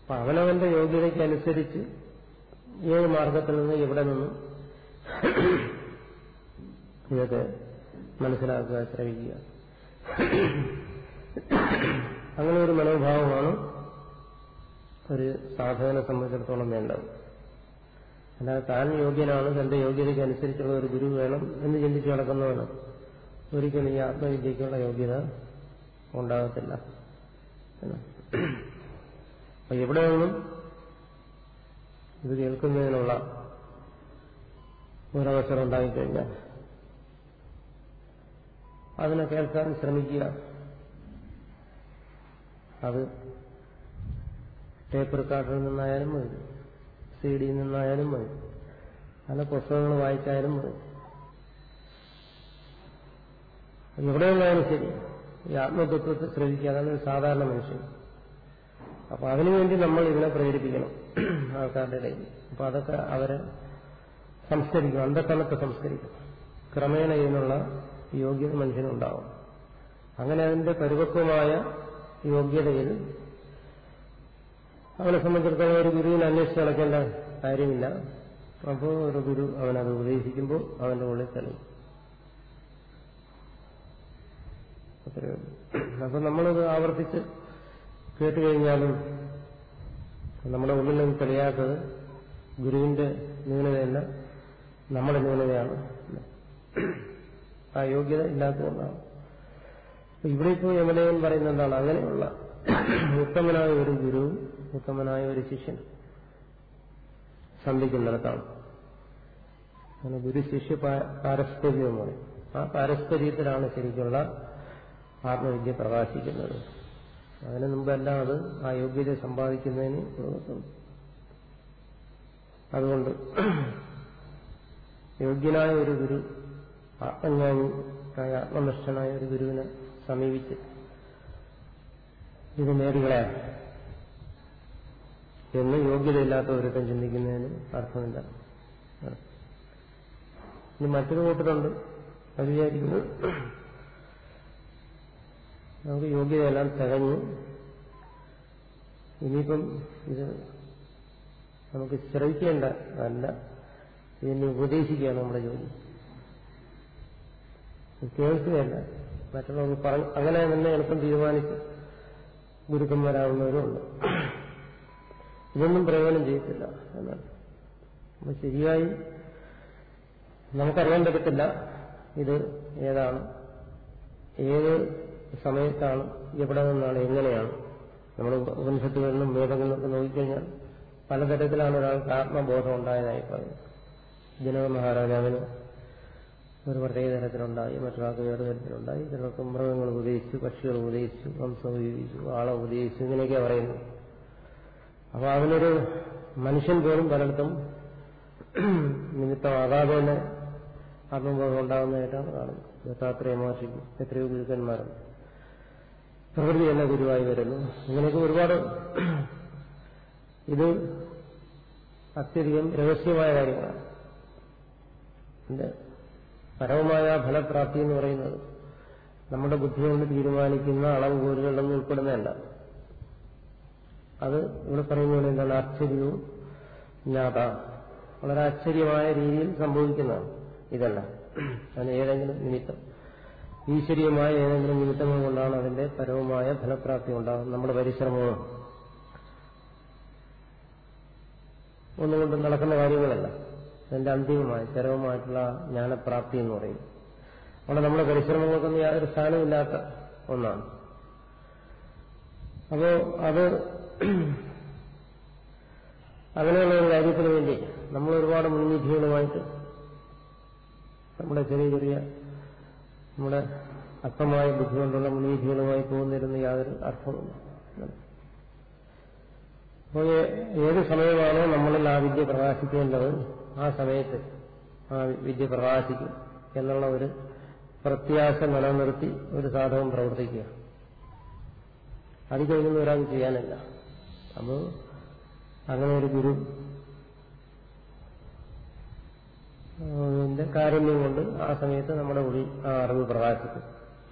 അപ്പൊ അവനവന്റെ യോഗ്യതയ്ക്കനുസരിച്ച് ഏത് മാർഗത്തിൽ നിന്ന് എവിടെ നിന്നും ഇതൊക്കെ മനസ്സിലാക്കുക ശ്രമിക്കുക അങ്ങനെ ഒരു മനോഭാവമാണ് ഒരു സാധകനെ സംബന്ധിച്ചിടത്തോളം വേണ്ടത്. അല്ലാതെ താൻ യോഗ്യനാണ് തന്റെ യോഗ്യതയ്ക്ക് അനുസരിച്ചുള്ള ഒരു ഗുരു വേണം എന്ന് ചിന്തിച്ചു നടക്കുന്നതാണ് ഒരിക്കലും ഈ ആത്മവിദ്യക്കുള്ള യോഗ്യത ഉണ്ടാകത്തില്ല. അപ്പൊ എവിടെ നിന്നും ഇത് കേൾക്കുന്നതിനുള്ള ഒരവസരം ഉണ്ടായിക്കഴിഞ്ഞാൽ അതിനെ കേൾക്കാൻ ശ്രമിക്കുക. അത് ടേപ്പ് കാർഡിൽ നിന്നായാലും സി ഡിയിൽ നിന്നായാലും മതി. പല പുസ്തകങ്ങൾ വായിച്ചാലും മതി. എവിടെയുള്ളതാണ് ശരി? ഈ ആത്മതത്വത്തെ ശ്രദ്ധിക്കുക അതാണ് ഒരു സാധാരണ മനുഷ്യൻ. അപ്പൊ അതിനുവേണ്ടി നമ്മൾ ഇതിനെ പ്രേരിപ്പിക്കണം ആൾക്കാരുടെ ഇടയിൽ അപ്പൊ അതൊക്കെ അവരെ സംസ്കരിക്കും അന്ധക്കണത്തെ സംസ്കരിക്കും. ക്രമേണ ഇതിനുള്ള യോഗ്യത മനുഷ്യനുണ്ടാവും. അങ്ങനെ അതിന്റെ പരിപക്വമായ യോഗ്യതയിൽ അവനെ സംബന്ധിച്ചിടത്തോളം ഒരു ഗുരുവിനെ അന്വേഷിച്ച് നടക്കേണ്ട കാര്യമില്ല. അപ്പോൾ ഒരു ഗുരു അവനത് ഉപദേശിക്കുമ്പോൾ അവന്റെ ഉള്ളിൽ തെളിയും അത്രയേ അപ്പൊ നമ്മളത് ആവർത്തിച്ച് കേട്ടുകഴിഞ്ഞാലും നമ്മുടെ ഉള്ളിൽ നിന്ന് തെളിയാത്തത് ഗുരുവിന്റെ ന്യൂനതയല്ല നമ്മുടെ ന്യൂനതയാണ്. ആ യോഗ്യത ഇല്ലാത്തതുകൊണ്ടാണ് ഇവിടെ ഇപ്പോൾ യമനയൻ പറയുന്ന എന്താണ്? അങ്ങനെയുള്ള ഉത്തമനായ ഒരു ഗുരുവും ഉത്തമനായ ഒരു ശിഷ്യൻ സന്ധിക്കുന്നിടത്താണ് അങ്ങനെ ഗുരു ശിഷ്യ പാരസ്പര്യം ആ പാരസ്പര്യത്തിലാണ് ശരിക്കുള്ള ആത്മവിദ്യ പ്രകാശിക്കുന്നത്. അതിനു മുമ്പെല്ലാം അത് ആ യോഗ്യത സമ്പാദിക്കുന്നതിന് അതുകൊണ്ട് [clears throat] യോഗ്യനായ ഒരു ഗുരു ആത്മജ്ഞാനിയായ ആത്മനിഷ്ഠനായ ഒരു ഗുരുവിനെ സമീപിച്ച് ഇത് നേടികളയാം എന്ന് യോഗ്യതയില്ലാത്ത ഒരുത്തം ചിന്തിക്കുന്നതിന് അർത്ഥമില്ല. ഇനി മറ്റൊരു കൂട്ടരുണ്ട്. അത് വിചാരിക്കുന്നു. നമുക്ക് യോഗ്യതയെല്ലാം തികഞ്ഞു. ഇനിയിപ്പം ഇത് നമുക്ക് ശ്രവിക്കേണ്ട അല്ല ഇതിനെ ഉപദേശിക്കുകയാണ് നമ്മുടെ ജോലി. കേൾക്കുകയല്ല. മറ്റുള്ളവർക്ക് പറഞ്ഞു അങ്ങനെ തന്നെ എളുപ്പം തീരുമാനിച്ച് ഗുരുക്കന്മാരാകുന്നവരുമുണ്ട് ഇതൊന്നും പ്രയോജനം ചെയ്യത്തില്ല എന്നാണ്. അപ്പൊ ശരിയായി നമുക്കറിയാൻ പറ്റത്തില്ല ഇത് ഏതാണ് ഏത് സമയത്താണ് എവിടെ നിന്നാണ് എങ്ങനെയാണ്. നമ്മൾ ഉപനിഷത്തുകളിലും വേദങ്ങളിലൊക്കെ നോക്കിക്കഴിഞ്ഞാൽ പലതരത്തിലാണ് ഒരാൾക്ക് ആത്മബോധം ഉണ്ടായതായി പറയുന്നത് ജനക മഹാരാജാവിന് ഒരു പ്രത്യേക തരത്തിലുണ്ടായി മറ്റൊരാൾക്ക് വേറെ തരത്തിലുണ്ടായി. ചിലർക്ക് മൃഗങ്ങൾ ഉപദേശിച്ചു പക്ഷികൾ ഉപദേശിച്ചു വംശം ഉപയോഗിച്ചു ആളെ ഉപദേശിച്ചു ഇങ്ങനെയൊക്കെയാണ് പറയുന്നു അപ്പൊ അതിനൊരു മനുഷ്യൻ പോലും പലയിടത്തും നിമിത്തമാകാതെ തന്നെ ആത്മബോധം ഉണ്ടാകുന്നതായിട്ടാണ് കാണുന്നത്. ദത്താത്രേയ മഹർഷിക്ക് എത്രയോ ഗുരുക്കന്മാരാണ് പ്രകൃതി തന്നെ ഗുരുവായി വരുന്നു. ഇങ്ങനെയൊക്കെ ഒരുപാട് ഇത് അത്യധികം രഹസ്യമായ കാര്യങ്ങളാണ്. എന്റെ പരമമായ ഫലപ്രാപ്തി എന്ന് പറയുന്നത് നമ്മുടെ ബുദ്ധി കൊണ്ട് തീരുമാനിക്കുന്ന അളവ് കോലുകളിലൊന്നും ഉൾപ്പെടുന്നതല്ല. അത് ഇവിടെ പറയുന്ന പോലെ എന്താണ് ആശ്ചര്യവും ജ്ഞാത വളരെ ആശ്ചര്യമായ രീതിയിൽ സംഭവിക്കുന്നതാണ് ഇതല്ല. അതിന് ഏതെങ്കിലും നിമിത്തം ഈശ്വരീയമായ ഏതെങ്കിലും നിമിത്തങ്ങൾ കൊണ്ടാണ് അതിന്റെ പരവുമായ ഫലപ്രാപ്തി ഉണ്ടാകുന്നത്. നമ്മുടെ പരിശ്രമവും. ഒന്നുകൊണ്ട് നടക്കുന്ന കാര്യങ്ങളല്ല. അതിന്റെ അന്തിമമായ ചരമമായിട്ടുള്ള ജ്ഞാനപ്രാപ്തി എന്ന് പറയും. അവിടെ നമ്മുടെ പരിശ്രമങ്ങൾക്കൊന്നും യാതൊരു സ്ഥാനമില്ലാത്ത ഒന്നാണ്. അപ്പോ അത് [clears throat] അങ്ങനെയുള്ള ഒരു കാര്യത്തിന് വേണ്ടി നമ്മൾ ഒരുപാട് മുൻവിധികളുമായിട്ട് നമ്മുടെ ചെറിയ ചെറിയ നമ്മുടെ അർത്ഥമായ ബുദ്ധി കൊണ്ടുള്ള മുൻവിധികളുമായി പോകുന്നിരുന്ന യാതൊരു അർത്ഥമില്ല അപ്പോൾ ഏത് സമയമാണോ നമ്മളിൽ ആ വിദ്യ പ്രകാശിക്കേണ്ടത് ആ സമയത്ത് ആ വിദ്യ പ്രകാശിക്കും എന്നുള്ള ഒരു പ്രത്യാശ നിലനിർത്തി ഒരു സാധകം പ്രവർത്തിക്കുക. അത് കഴിഞ്ഞൊന്നും ഒരാൾ ചെയ്യാനില്ല. അപ്പോൾ അങ്ങനെ ഒരു ഗുരു കാരുണ്യം കൊണ്ട് ആ സമയത്ത് നമ്മുടെ ഉള്ളിൽ ആ അറിവ് പ്രകാശിക്കും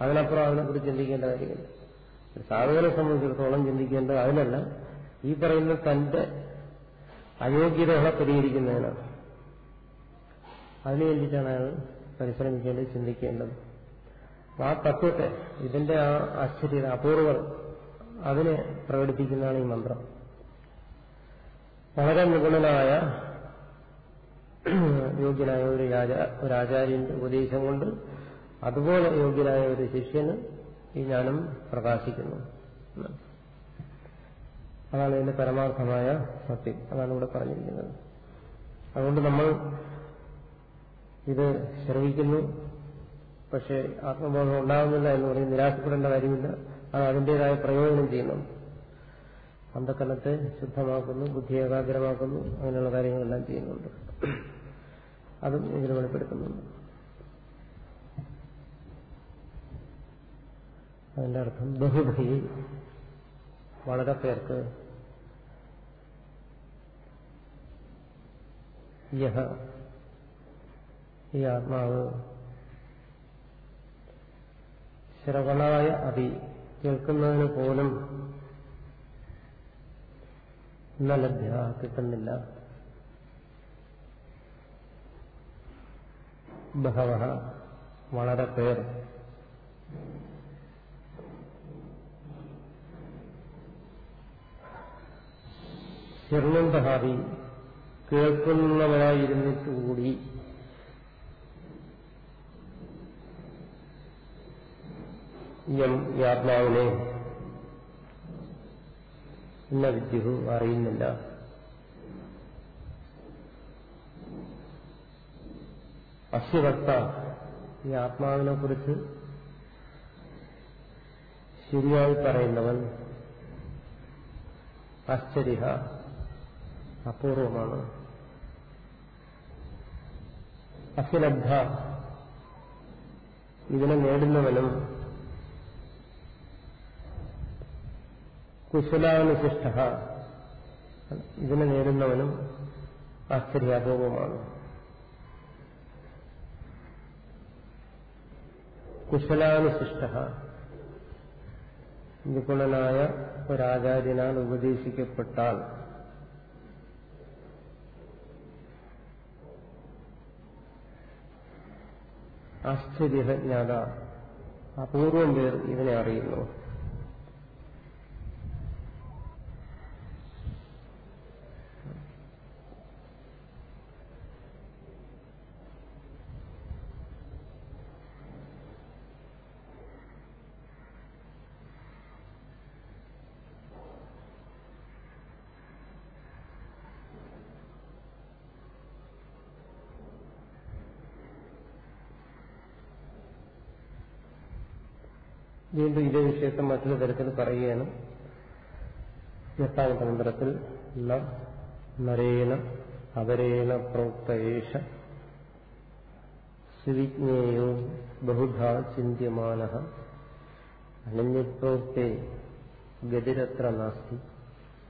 അതിനപ്പുറം അതിനെക്കുറിച്ച് ചിന്തിക്കേണ്ട കാര്യമില്ല. സാധകനെ സംബന്ധിച്ചിടത്തോളം ചിന്തിക്കേണ്ടത് അതിനല്ല ഈ പറയുന്ന തന്റെ അയോഗ്യതകളെ പരിഹരിക്കുന്നതിനാണ്. അതിനു വേണ്ടിയിട്ടാണ് അയാൾ പരിശ്രമിക്കേണ്ടത് ചിന്തിക്കേണ്ടത്. ആ തത്വത്തെ ഇതിന്റെ ആ ആശ്ചര്യ അപൂർവ അതിനെ പ്രകടിപ്പിക്കുന്നതാണ് ഈ മന്ത്രം. വളരെ നിപുണനായ യോഗ്യനായ ഒരു ഒരാചാര്യന്റെ ഉപദേശം കൊണ്ട് അതുപോലെ യോഗ്യനായ ഒരു ശിഷ്യന് ഈ ജ്ഞാനം പ്രകാശിക്കുന്നു. അതാണ് ഇതിന്റെ പരമാർത്ഥമായ സത്യം. അതാണ് ഇവിടെ പറഞ്ഞിരിക്കുന്നത്. അതുകൊണ്ട് നമ്മൾ ഇത് ശ്രവിക്കുന്നു. പക്ഷേ ആത്മബോധം ഉണ്ടാകുന്നില്ല എന്ന് പറയും നിരാശപ്പെടേണ്ട കാര്യമില്ല. അത് അതിന്റെതായ പ്രയോജനം ചെയ്യുന്നു. അന്ധക്കരണത്തെ ശുദ്ധമാക്കുന്നു ബുദ്ധി ഏകാഗ്രമാക്കുന്നു അങ്ങനെയുള്ള കാര്യങ്ങളെല്ലാം ചെയ്യുന്നുണ്ട്. അതും ഇതിൽ വെളിപ്പെടുത്തുന്നുണ്ട്. അതിന്റെ അർത്ഥം ബഹുഭി വളരെ പേർക്ക് യഹ ഈ ആത്മാവ് ശ്രവണായ അതി കേൾക്കുന്നതിന് പോലും ലഭ്യ കിട്ടുന്നില്ല. ബഹവ വളരെ പേർ. ശരണന്തഹാരി കേൾക്കുന്നവരായിരുന്നിട്ടുകൂടി യം ആത്മാവിനെ ഇന്ന വിദ്യുഹു അറിയുന്നില്ല. അശ്വക്ത ഈ ആത്മാവിനെ കുറിച്ച് ശരിയായി പറയുന്നവൻ ആശ്ചര്യ അപൂർവമാണ്. അസുലബ്ധ ഇതിനെ നേടുന്നവനും കുശലാനുശിഷ്ട ഇതിനെ നേടുന്നവനും ആശ്ചര്യാപൂർവമാണ് കുശലാനുശിഷ്ട നിപുണനായ ഒരാചാര്യനാൽ ഉപദേശിക്കപ്പെട്ടാൽ. ആശ്ചര്യജ്ഞാത അപൂർവം പേർ ഇതിനെ അറിയുന്നു വീണ്ടും ഇതേ മറ്റൊരു തരത്തിൽ പറയുകയാണ് എട്ടാമത്തെ മന്ത്രത്തിൽ നരേണ അവരേണ പ്രോക്തയേഷ സുവിജ്ഞേയോ ബഹുധാ ചിന്തിയമാന അനന്യപ്രോക്തേ ഗതിരത്ര നാസ്തി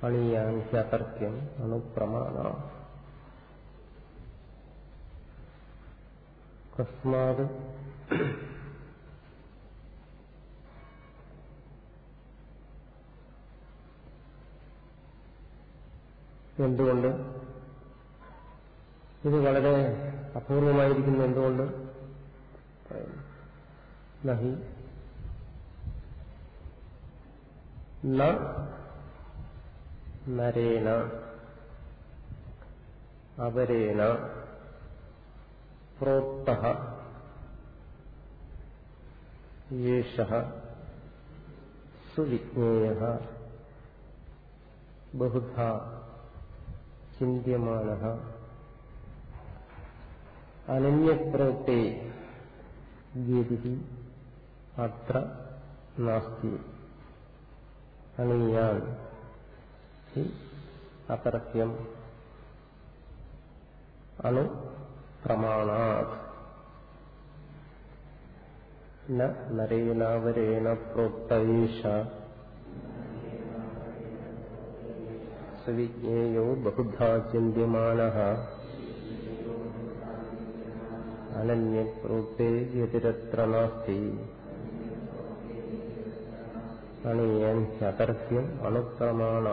അണിയാൻ ഹ്യതർക്യം അണുപ്രമാണ കസ്മാത് എന്തുകൊണ്ട്? ഇത് വളരെ അപൂർവമായിരിക്കുന്നു എന്തുകൊണ്ട്? നഹി. നരേണ അപരേണ പ്രോക്ത. യേഷ സുവിജ്ഞേയ. ബഹുധ. ചിന്യമാന അനന്യപ്രവൃത്തെ ഗതി അത്ര നാസ്തി. അണിയാൻ അപരസ്യം അണു പ്രമാണാത്. നരേണാവരേണ പ്രോക്തൈഷ സവിജ്ഞേയോ ബഹുധാ ചിന്യമാന അനന്യപ്രോക്തേ യതിരത്ര നാസ്തി അണീയൻ ഹ്യതർക്യം അണുപ്രമാണ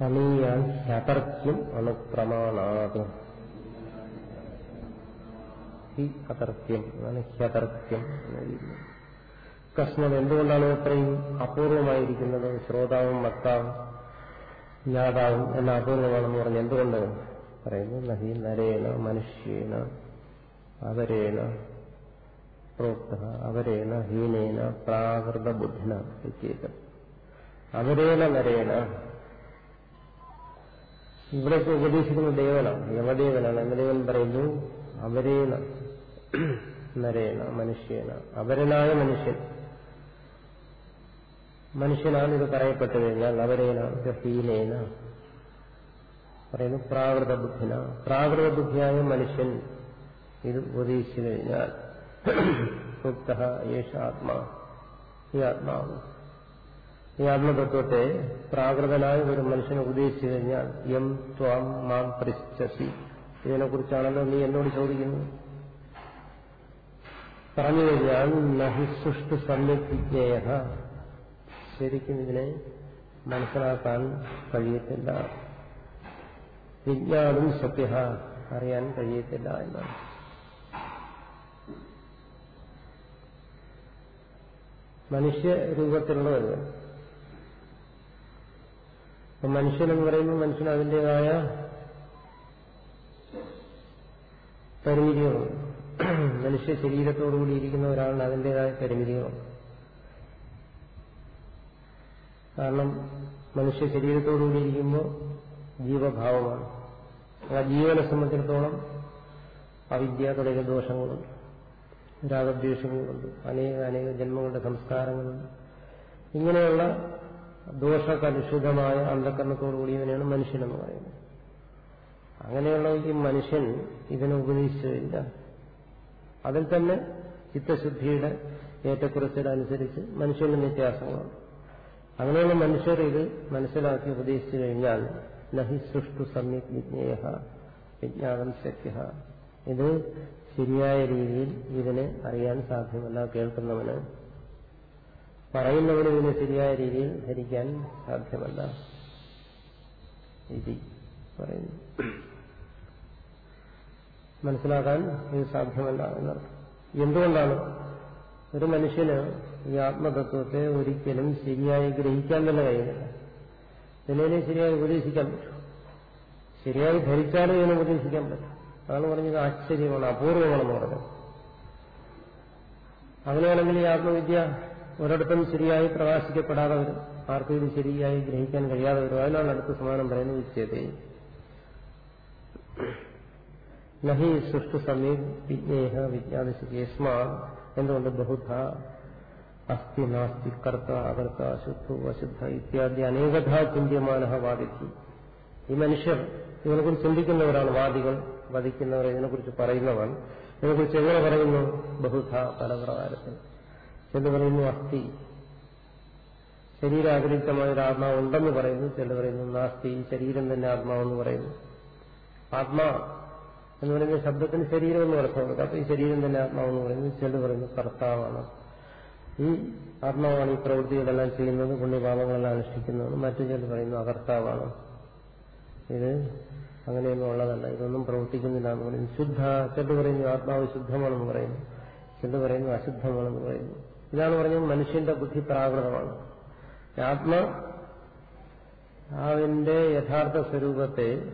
അണീയാൻ ഹ്യതർക്യം അണുപ്രമാണാത് ഹി അതർക്യം അതാണ് ഹ്യതർക്യം എന്നെഴുതിയിരുന്നത് കഷ്ണം എന്തുകൊണ്ടാണ് ഇത്രയും അപൂർവമായിരിക്കുന്നത്? ശ്രോതാവും വക്താവും ജ്ഞാതാവും എല്ലാം അപൂർവമാണെന്ന് പറഞ്ഞ് എന്തുകൊണ്ട് പറയുന്നു? നഹി നരേണ മനുഷ്യേന അവരേണ പ്രോക്ത അവരേണ ഹീനേന പ്രാകൃത ബുദ്ധിന ചെയ്ത് അവരേണ നരേണ ഇവിടെ ഉപദേശിക്കുന്ന ദേവനാണ് യമദേവനാണ്. യമദേവൻ പറയുന്നു അവരേണ നരേണ മനുഷ്യേന. അവരനായ മനുഷ്യൻ. മനുഷ്യനാണ് ഇത് പറയപ്പെട്ടു കഴിഞ്ഞാൽ അവരേന? ഹീനേന? പറയുന്നു പ്രാകൃത ബുദ്ധിന പ്രാകൃത ബുദ്ധിയായ മനുഷ്യൻ ഇത് ഉപദേശിച്ചു കഴിഞ്ഞാൽ സുപ്ത ആത്മാ. ഈ ആത്മാവ്. ഈ ആത്മതത്വത്തെ പ്രാകൃതനായ ഒരു മനുഷ്യനെ ഉപദേശിച്ചു കഴിഞ്ഞാൽ എം ത്വാം മാം പരിശി ഇതിനെക്കുറിച്ചാണല്ലോ നീ എന്നോട് ചോദിക്കുന്നു പറഞ്ഞു കഴിഞ്ഞാൽ നഹി സുഷ്ടു സമ്യക് വിജ്ഞേയ ശരിക്കും ഇതിനെ മനസ്സിലാക്കാൻ കഴിയത്തില്ല. വിജ്ഞാനം സത്യ അറിയാൻ കഴിയത്തില്ല എന്നാണ്. മനുഷ്യ രൂപത്തിലുള്ളത് അപ്പൊ മനുഷ്യനെന്ന് പറയുമ്പോൾ മനുഷ്യന് അതിന്റെതായ പരിമിതികളുണ്ട്. മനുഷ്യ ശരീരത്തോടുകൂടി ഇരിക്കുന്ന ഒരാളിന് അതിന്റെതായ പരിമിതികളുണ്ട്. കാരണം മനുഷ്യ ശരീരത്തോടുകൂടി ഇരിക്കുമ്പോൾ ജീവഭാവമാണ്. ആ ജീവനെ സംബന്ധിച്ചിടത്തോളം അവിദ്യ തുടങ്ങിയ ദോഷങ്ങളുണ്ട്. രാഗദ്വേഷങ്ങളുണ്ട്. അനേക അനേക ജന്മങ്ങളുടെ സംസ്കാരങ്ങളുണ്ട്. ഇങ്ങനെയുള്ള ദോഷകലുഷിതമായ അന്ധകരണത്തോടുകൂടിയവനെയാണ് മനുഷ്യനെന്ന് പറയുന്നത്. അങ്ങനെയുള്ള ഈ മനുഷ്യൻ ഇതിനെ ഉപദേശിച്ചില്ല അതിൽ തന്നെ ചിത്തശുദ്ധിയുടെ ഏറ്റക്കുറച്ചിലനുസരിച്ച് മനുഷ്യന്റെ വ്യത്യാസങ്ങളാണ് അങ്ങനെയുള്ള മനുഷ്യർ ഇത് മനസ്സിലാക്കി ഉപദേശിച്ചു കഴിഞ്ഞാൽ നഹി സൃഷ്ടു സമ്യക് വിജ്ഞേയ വിജ്ഞാനം ശക്യ ഇത് ശരിയായ രീതിയിൽ ഇതിനെ അറിയാൻ സാധ്യമല്ല കേൾക്കുന്നവന്. പറയുന്നവന് ഇതിനെ ശരിയായ രീതിയിൽ ധരിക്കാൻ സാധ്യമല്ല. പറയുന്നു. മനസ്സിലാക്കാൻ ഇത് സാധ്യമല്ല എന്നർത്ഥം. എന്തുകൊണ്ടാണ്? ഒരു മനുഷ്യന് ഈ ആത്മതത്വത്തെ ഒരിക്കലും ശരിയായി ഗ്രഹിക്കാൻ തന്നെ കഴിയുന്നില്ല ഇതിനെ ശരിയായി ഉപദേശിക്കാൻ പറ്റും. ശരിയായി ധരിച്ചാലും ഇതിനെ ഉപദേശിക്കാൻ പറ്റും. അതാണ് പറഞ്ഞത് ആശ്ചര്യമാണ് അപൂർവമാണെന്ന് പറഞ്ഞത്. അങ്ങനെയാണെങ്കിൽ ഈ ആത്മവിദ്യ ഒരിടത്തും ശരിയായി പ്രകാശിക്കപ്പെടാതെ വരും. ആർക്കും ഇത് ശരിയായി ഗ്രഹിക്കാൻ കഴിയാതെ വരും. അതിനാണ് അടുത്ത സമാനം പറയുന്നത് വിച്ഛേദേ നഹി സൃഷ്ടു സമീപ് വിജ്ഞേഹ വിജ്ഞാനശികേസ്മാ എന്തുകൊണ്ട് ബഹുധ അസ്ഥി നാസ്തി കർത്ത അകർത്ത അശുദ്ധ അശുദ്ധ ഇത്യാദി അനേകഥ ചിന്യമാന വാദിച്ചു ഈ മനുഷ്യർ ഇതിനെക്കുറിച്ച് ചിന്തിക്കുന്നവരാണ് വാദികൾ. വധിക്കുന്നവർ ഇതിനെക്കുറിച്ച് പറയുന്നവർ ഇതിനെക്കുറിച്ച് എങ്ങനെ പറയുന്നു? ബഹുധ പല പ്രകാരത്തിൽ എന്ന് പറയുന്നു അസ്ഥി. ശരീരാഗ്രഹിതമായ ഒരു ആത്മാവ് ഉണ്ടെന്ന് പറയുന്നു. ചില പറയുന്നു നാസ്തി. ശരീരം തന്നെ ആത്മാവെന്ന് പറയുന്നു. ആത്മാ എന്ന് പറയുന്ന ശബ്ദത്തിന് ശരീരം എന്ന് അർത്ഥമുണ്ട്. അപ്പൊ ഈ ശരീരം തന്നെ ആത്മാവെന്ന് പറയുന്നു. ചില പറയുന്നു കർത്താവാണ്. ആത്മാവാണ് ഈ പ്രവൃത്തികളെല്ലാം ചെയ്യുന്നത് പുണ്യപാപങ്ങളെല്ലാം അനുഷ്ഠിക്കുന്നത്. മറ്റു ചിലർ പറയുന്നു അകർത്താവാണ്. ഇത് അങ്ങനെയൊന്നും ഉള്ളതല്ല. ഇതൊന്നും പ്രവർത്തിക്കുന്നില്ല എന്ന് പറയുന്നു. ശുദ്ധ ചില പറയുന്നു ആത്മാവ് ശുദ്ധമാണെന്ന് പറയുന്നു. ചില പറയുന്നു അശുദ്ധമാണെന്ന് പറയുന്നു. ഇതാണ് പറഞ്ഞത് മനുഷ്യന്റെ ബുദ്ധി പ്രാകൃതമാണ്. ആത്മ അവന്റെ യഥാർത്ഥ സ്വരൂപത്തെ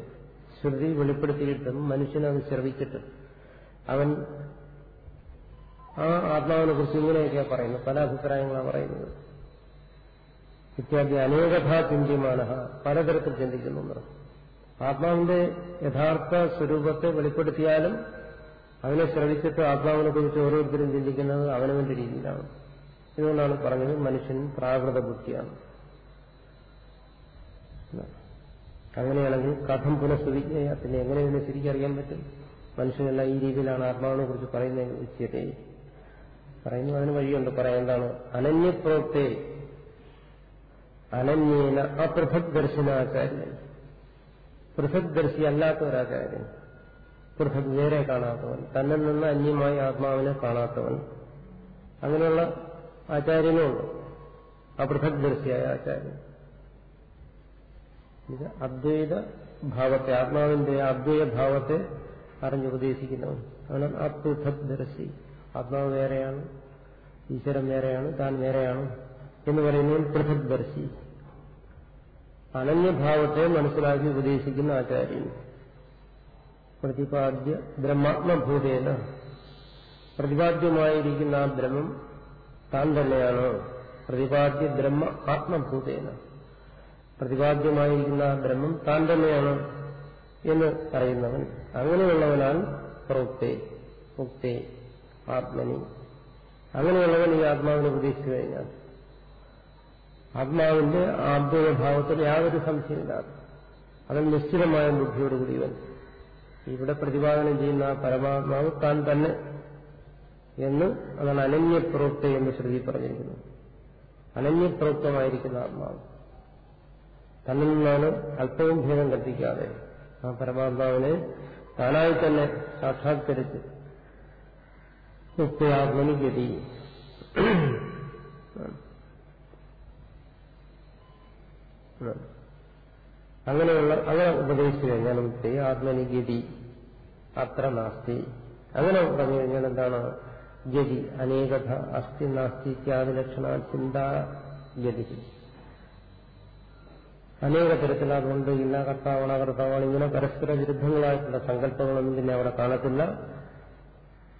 ശ്രുതി വെളിപ്പെടുത്തിയിട്ടും മനുഷ്യനത് ശ്രവിച്ചിട്ട് അവൻ ആ ആത്മാവിനെ കുറിച്ച് ഇങ്ങനെയൊക്കെയാ പറയുന്നത്. പല അഭിപ്രായങ്ങളാണ് പറയുന്നത്. ഇത്യാദി അനേകഥാ ചിന്തിമാന പലതരത്തിൽ ചിന്തിക്കുന്നു ആത്മാവിന്റെ യഥാർത്ഥ സ്വരൂപത്തെ വെളിപ്പെടുത്തിയാലും അവനെ ശ്രവിച്ചിട്ട് ആത്മാവിനെ കുറിച്ച് ഓരോരുത്തരും ചിന്തിക്കുന്നത് അവനവന്റെ രീതിയിലാണ്. ഇതുകൊണ്ടാണ് പറഞ്ഞത് മനുഷ്യൻ പ്രാകൃത ബുദ്ധിയാണ്. അങ്ങനെയാണെങ്കിൽ കഥം പുനഃസ്തുതിക്കുക പിന്നെ എങ്ങനെ ഇതിനെ ശരിക്കറിയാൻ പറ്റും? മനുഷ്യനെല്ലാം ഈ രീതിയിലാണ് ആത്മാവിനെ കുറിച്ച് പറയുന്നത്. ഉച്ചത്തെ പറയുന്നു അതിന് വഴിയുണ്ട്. പറയാൻ എന്താണ് അനന്യപ്രോക്തെ അനന്യേന അപൃഥക് ദർശനാചാര്യൻ പൃഥക് ദർശി അല്ലാത്ത ഒരാചാര്യൻ പൃഥക് നേരെ കാണാത്തവൻ. തന്നിൽ നിന്ന് അന്യമായി ആത്മാവിനെ കാണാത്തവൻ. അങ്ങനെയുള്ള ആചാര്യനുമുണ്ട് അപൃഥക് ദർശിയായ ആചാര്യൻ. ഇത് അദ്വൈത ഭാവത്തെ ആത്മാവിന്റെ അദ്വൈത ഭാവത്തെ അറിഞ്ഞുപദേശിക്കുന്നവൻ അവനാണ് അപൃഥക് ദർശി ആത്മാവ് വേറെയാണ് ഈശ്വരൻ വേറെയാണ് താൻ വേറെയാണ് എന്ന് പറയുന്നത് പൃഥക് ദർശി അനന്യഭാവത്തെ മനസ്സിലാക്കി ഉപദേശിക്കുന്ന ആചാര്യൻ. പ്രതിപാദ്യ ബ്രഹ്മാത്മഭൂതേന പ്രതിപാദ്യമായിരിക്കുന്ന ആ ബ്രഹ്മം താൻ തന്നെയാണ്. പ്രതിപാദ്യ ബ്രഹ്മ ആത്മഭൂതേന പ്രതിപാദ്യമായിരിക്കുന്ന ആ ബ്രഹ്മം താൻ തന്നെയാണ് എന്ന് പറയുന്നവൻ. അങ്ങനെയുള്ളവനാൽ പ്രോക്തേ മുക്തേ ആത്മനി അങ്ങനെയുള്ളവൻ ഈ ആത്മാവിനെ ഉപദേശിച്ചു കഴിഞ്ഞാൽ ആത്മാവിന്റെ ആദ്യഭാവത്തിൽ യാതൊരു സംശയമില്ലാതെ അവൻ നിശ്ചിതമായ ബുദ്ധിയോടുകൂടി ഇവൻ ഇവിടെ പ്രതിപാദനം ചെയ്യുന്ന ആ പരമാത്മാവ് താൻ തന്നെ എന്ന് അതാണ് അനന്യപ്രോക്ത എന്ന് ശ്രുതി പറഞ്ഞിരിക്കുന്നു. അനന്യപ്രോക്തമായിരിക്കുന്ന ആത്മാവ്. തന്നിൽ നിന്നാണ് അല്പവും ഭേദം കൽപ്പിക്കാതെ ആ പരമാത്മാവിനെ താനായി തന്നെ സാക്ഷാത്കരിച്ച് മുക്തയാത്മനി ഗതി അങ്ങനെയുള്ള അങ്ങനെ ഉപദേശിച്ചു കഴിഞ്ഞാൽ മുക്തി ആത്മനി ഗതി അത്ര നാസ്തി. അങ്ങനെ പറഞ്ഞു കഴിഞ്ഞാൽ എന്താണ്? ഗതി. അനേകഥ അസ്ഥി നാസ്തി ഇത്യാദി ലക്ഷണ ചിന്താ ഗതി. അനേക തരത്തിൽ അതുകൊണ്ട് ഇന്ന കർത്താവണ കർത്താവാണ് ഇങ്ങനെ പരസ്പര വിരുദ്ധങ്ങളായിട്ടുള്ള സങ്കല്പങ്ങളൊന്നും പിന്നെ അവിടെ കാണത്തില്ല.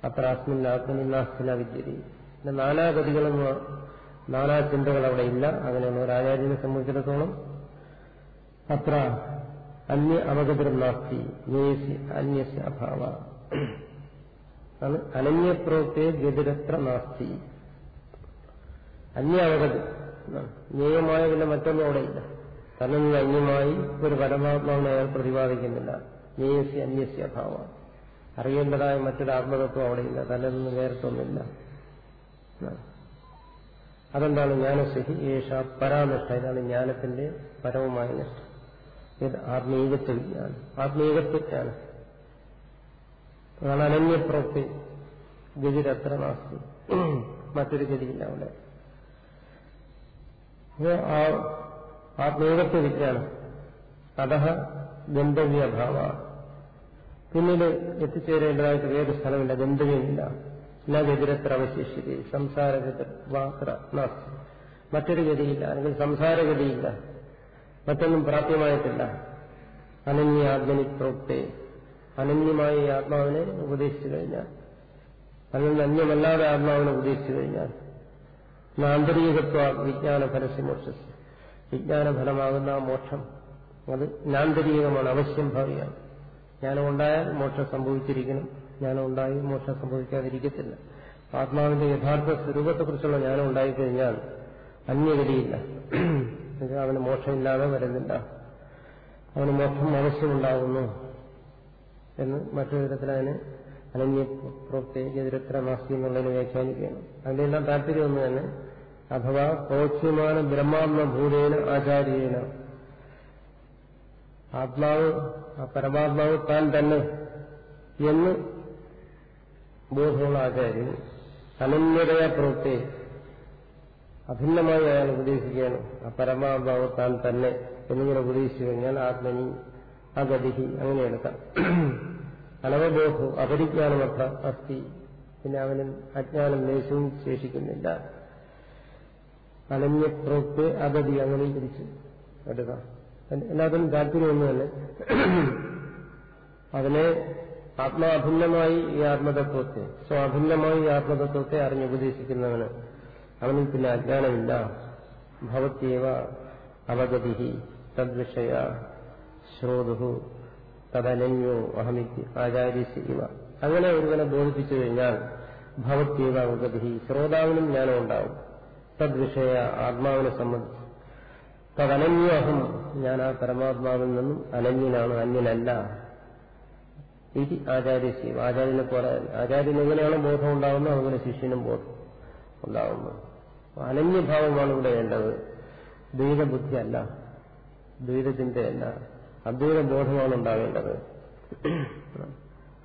അത്ര അസ്മിൻ ആത്മനി നാസ്തിന വിദ്യതി. പിന്നെ നാനാഗതികളും നാനാ ചിന്തകൾ അവിടെ ഇല്ല. അങ്ങനെയുള്ള ഒരു ആചാര്യനെ സംബന്ധിച്ചിടത്തോളം. അത്ര അന്യ അവഗതിരം നാസ്തി അന്യസ് അഭാവ. അനന്യപ്രവൃത്തി ഗതിരത്ര നാസ്തി. അന്യ അവഗതി. ജ്ഞേയമായ പിന്നെ മറ്റൊന്നും അവിടെ ഇല്ല. തന്നെ അന്യമായി ഒരു പരമാത്മാവിനെ അയാൾ പ്രതിപാദിക്കുന്നില്ല. ജ്ഞേയസി അന്യസ്യ അഭാവ. അറിയേണ്ടതായ മറ്റൊരു ആത്മതത്വം അവിടെയില്ല തന്നിൽ നിന്ന് വേറിട്ടൊന്നുമില്ല. അതെന്താണ് ജ്ഞാനശഹി ഏഷ പരാനിഷ്ഠ. ഇതാണ് ജ്ഞാനത്തിന്റെ പരമമായ നിഷ്ഠ. ഇത് ആത്മീകത്വ വിജ്ഞാനം. ആത്മീകത്വ ജ്ഞാനം അതാണ് അനന്യപ്രോക്തി ഗതിരത്ര നാസ്തി. മറ്റൊരു ഗതിയില്ല അവിടെ. ആത്മീകത്വ വിജ്ഞാനം. അതഹ ഗന്ധവ്യഭാവ. പിന്നീട് എത്തിച്ചേരേണ്ടതായിട്ട് വേറെ സ്ഥലമില്ല. ഗന്ധവ്യമില്ല നഗതിരത്ര ഗതിരത്ര അവശേഷിക്കുക സംസാരഗതി നാസ്തി മറ്റൊരു ഗതിയില്ല. അല്ലെങ്കിൽ സംസാരഗതിയില്ല. മറ്റൊന്നും പ്രാപ്യമായിട്ടില്ല. അനന്യ ആത്മനി പ്രോക്തേ അനന്യമായ ആത്മാവിനെ ഉപദേശിച്ചു കഴിഞ്ഞാൽ. അല്ലെങ്കിൽ അന്യമല്ലാതെ ആത്മാവിനെ ഉപദേശിച്ചു കഴിഞ്ഞാൽ. ആന്തരികത്വ വിജ്ഞാന ഫലസിമോക്ഷസ്. വിജ്ഞാനഫലമാകുന്ന ആ മോക്ഷം. അത് നാന്തരീകമാണ്. അവശ്യം ഭാവിയാണ്. ജ്ഞാനം ഉണ്ടായാൽ മോക്ഷം സംഭവിച്ചിരിക്കണം. ജ്ഞാനം ഉണ്ടായി മോക്ഷം സംഭവിക്കാതിരിക്കത്തില്ല. ആത്മാവിന്റെ യഥാർത്ഥ സ്വരൂപത്തെക്കുറിച്ചുള്ള ജ്ഞാനം ഉണ്ടായിക്കഴിഞ്ഞാൽ അന്യഗതിയില്ല. [clears throat] അവന് മോക്ഷമില്ലാതെ വരുന്നില്ല. അവന് മോക്ഷം ആവശ്യമുണ്ടാകുന്നു എന്ന് മറ്റൊരു വിധത്തിൽ അതിന് അനന്യ പ്രോക്തേജതിരത്ര നാസ്തി എന്നുള്ളതിനെ വ്യാഖ്യാനിക്കുകയാണ്. അതിന്റെ എല്ലാം താല്പര്യം ഒന്ന് തന്നെ അഥവാ പ്രോക്ഷ്യമാണ് ബ്രഹ്മാത്മഭൂതേന ആചാര്യേന. ആത്മാവ് ആ പരമാത്മാവ് താൻ തന്നെ എന്ന് ബോധമുള്ള ആചാര്യൻ അനന്യതയ പ്രവൃത്തി അഭിന്നമായി അയാൾ ഉപദേശിക്കുകയാണ്. ആ പരമാത്മാവ് താൻ തന്നെ എന്നിങ്ങനെ ഉപദേശിച്ചു കഴിഞ്ഞാൽ ആത്മനി അഗതിഹി അങ്ങനെ എടുക്കാം. അനവബോധു അപരിജ്ഞാനമത്ര അസ്ഥി. പിന്നെ അവന് അജ്ഞാനം ലേശവും ശേഷിക്കുന്നില്ല. അനന്യപ്രോക്ത് അഗതി അങ്ങനെ തിരിച്ച് എടുക്കാം എല്ലാത്തിനും താല്പര്യമൊന്നു തന്നെ. അതിനെ ആത്മാഭിന്നമായി ഈ ആത്മതത്വത്തെ സ്വാഭിന്നമായി ഈ ആത്മതത്വത്തെ അറിഞ്ഞുപദേശിക്കുന്നവന് അവനിൽ പിന്നെ അജ്ഞാനമില്ല. ഭവത്യവ അവഗതി തദ്വിഷയ ശ്രോതു തദനന്യോ അഹമിക്ക് ആചാര്യസ് ഇവ അങ്ങനെ ഒരുവനെ ബോധിപ്പിച്ചു കഴിഞ്ഞാൽ ഭവത്യവ അവഗതി ശ്രോതാവിനും ജ്ഞാനം തദ്വിഷയ ആത്മാവിനെ സംബന്ധിച്ച്. തദനന്യോ അഹം ഞാൻ ആ പരമാത്മാവിൽ നിന്നും അനന്യനാണ് അന്യനല്ല. ഇത് ആചാര്യശീവ ആചാര്യനെ പോലെ ആചാര്യന് എങ്ങനെയാണ് ബോധം ഉണ്ടാകുന്നത് അതുപോലെ ശിഷ്യനും ബോധം ഉണ്ടാകുന്നു അനന്യഭാവമാണ് ഇവിടെ വേണ്ടത്. ദ്വൈതബുദ്ധി അല്ല ദ്വൈതചിന്തയല്ല. അദ്വൈത ബോധമാണ് ഉണ്ടാവേണ്ടത്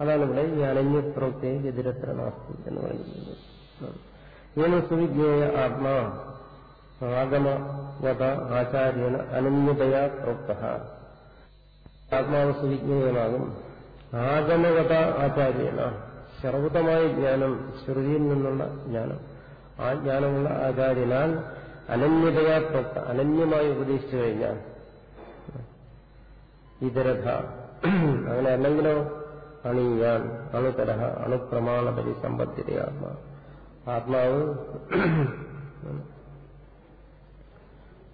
അതാണ് ഇവിടെ ഈ അനന്യപ്രവൃത്തി എതിരത്ര നാസ്തി എന്ന് പറയുന്നത്. ഇങ്ങനെ സുവിജ്ഞേയ ആത്മാ ആഗമവത ആചാര്യന അനന്യതയാ പ്രോക്ത. ആത്മാവ് സുവിജ്ഞേയമാകും ആഗമവത ആചാര്യന. സർവതമായ ജ്ഞാനം ശ്രുതിയിൽ നിന്നുള്ള ജ്ഞാനം. ആ ജ്ഞാനമുള്ള ആചാര്യനാൽ അനന്യതയാ പ്രോക്ത അനന്യമായി ഉപദേശിച്ചു കഴിഞ്ഞാൽ. ഇതരഥ അങ്ങനെ അല്ലെങ്കിലോ അണിയാൻ അണുതരഹ അണുപ്രമാണപരി സമ്പത്തിരെ ആത്മാവ് ആത്മാവ്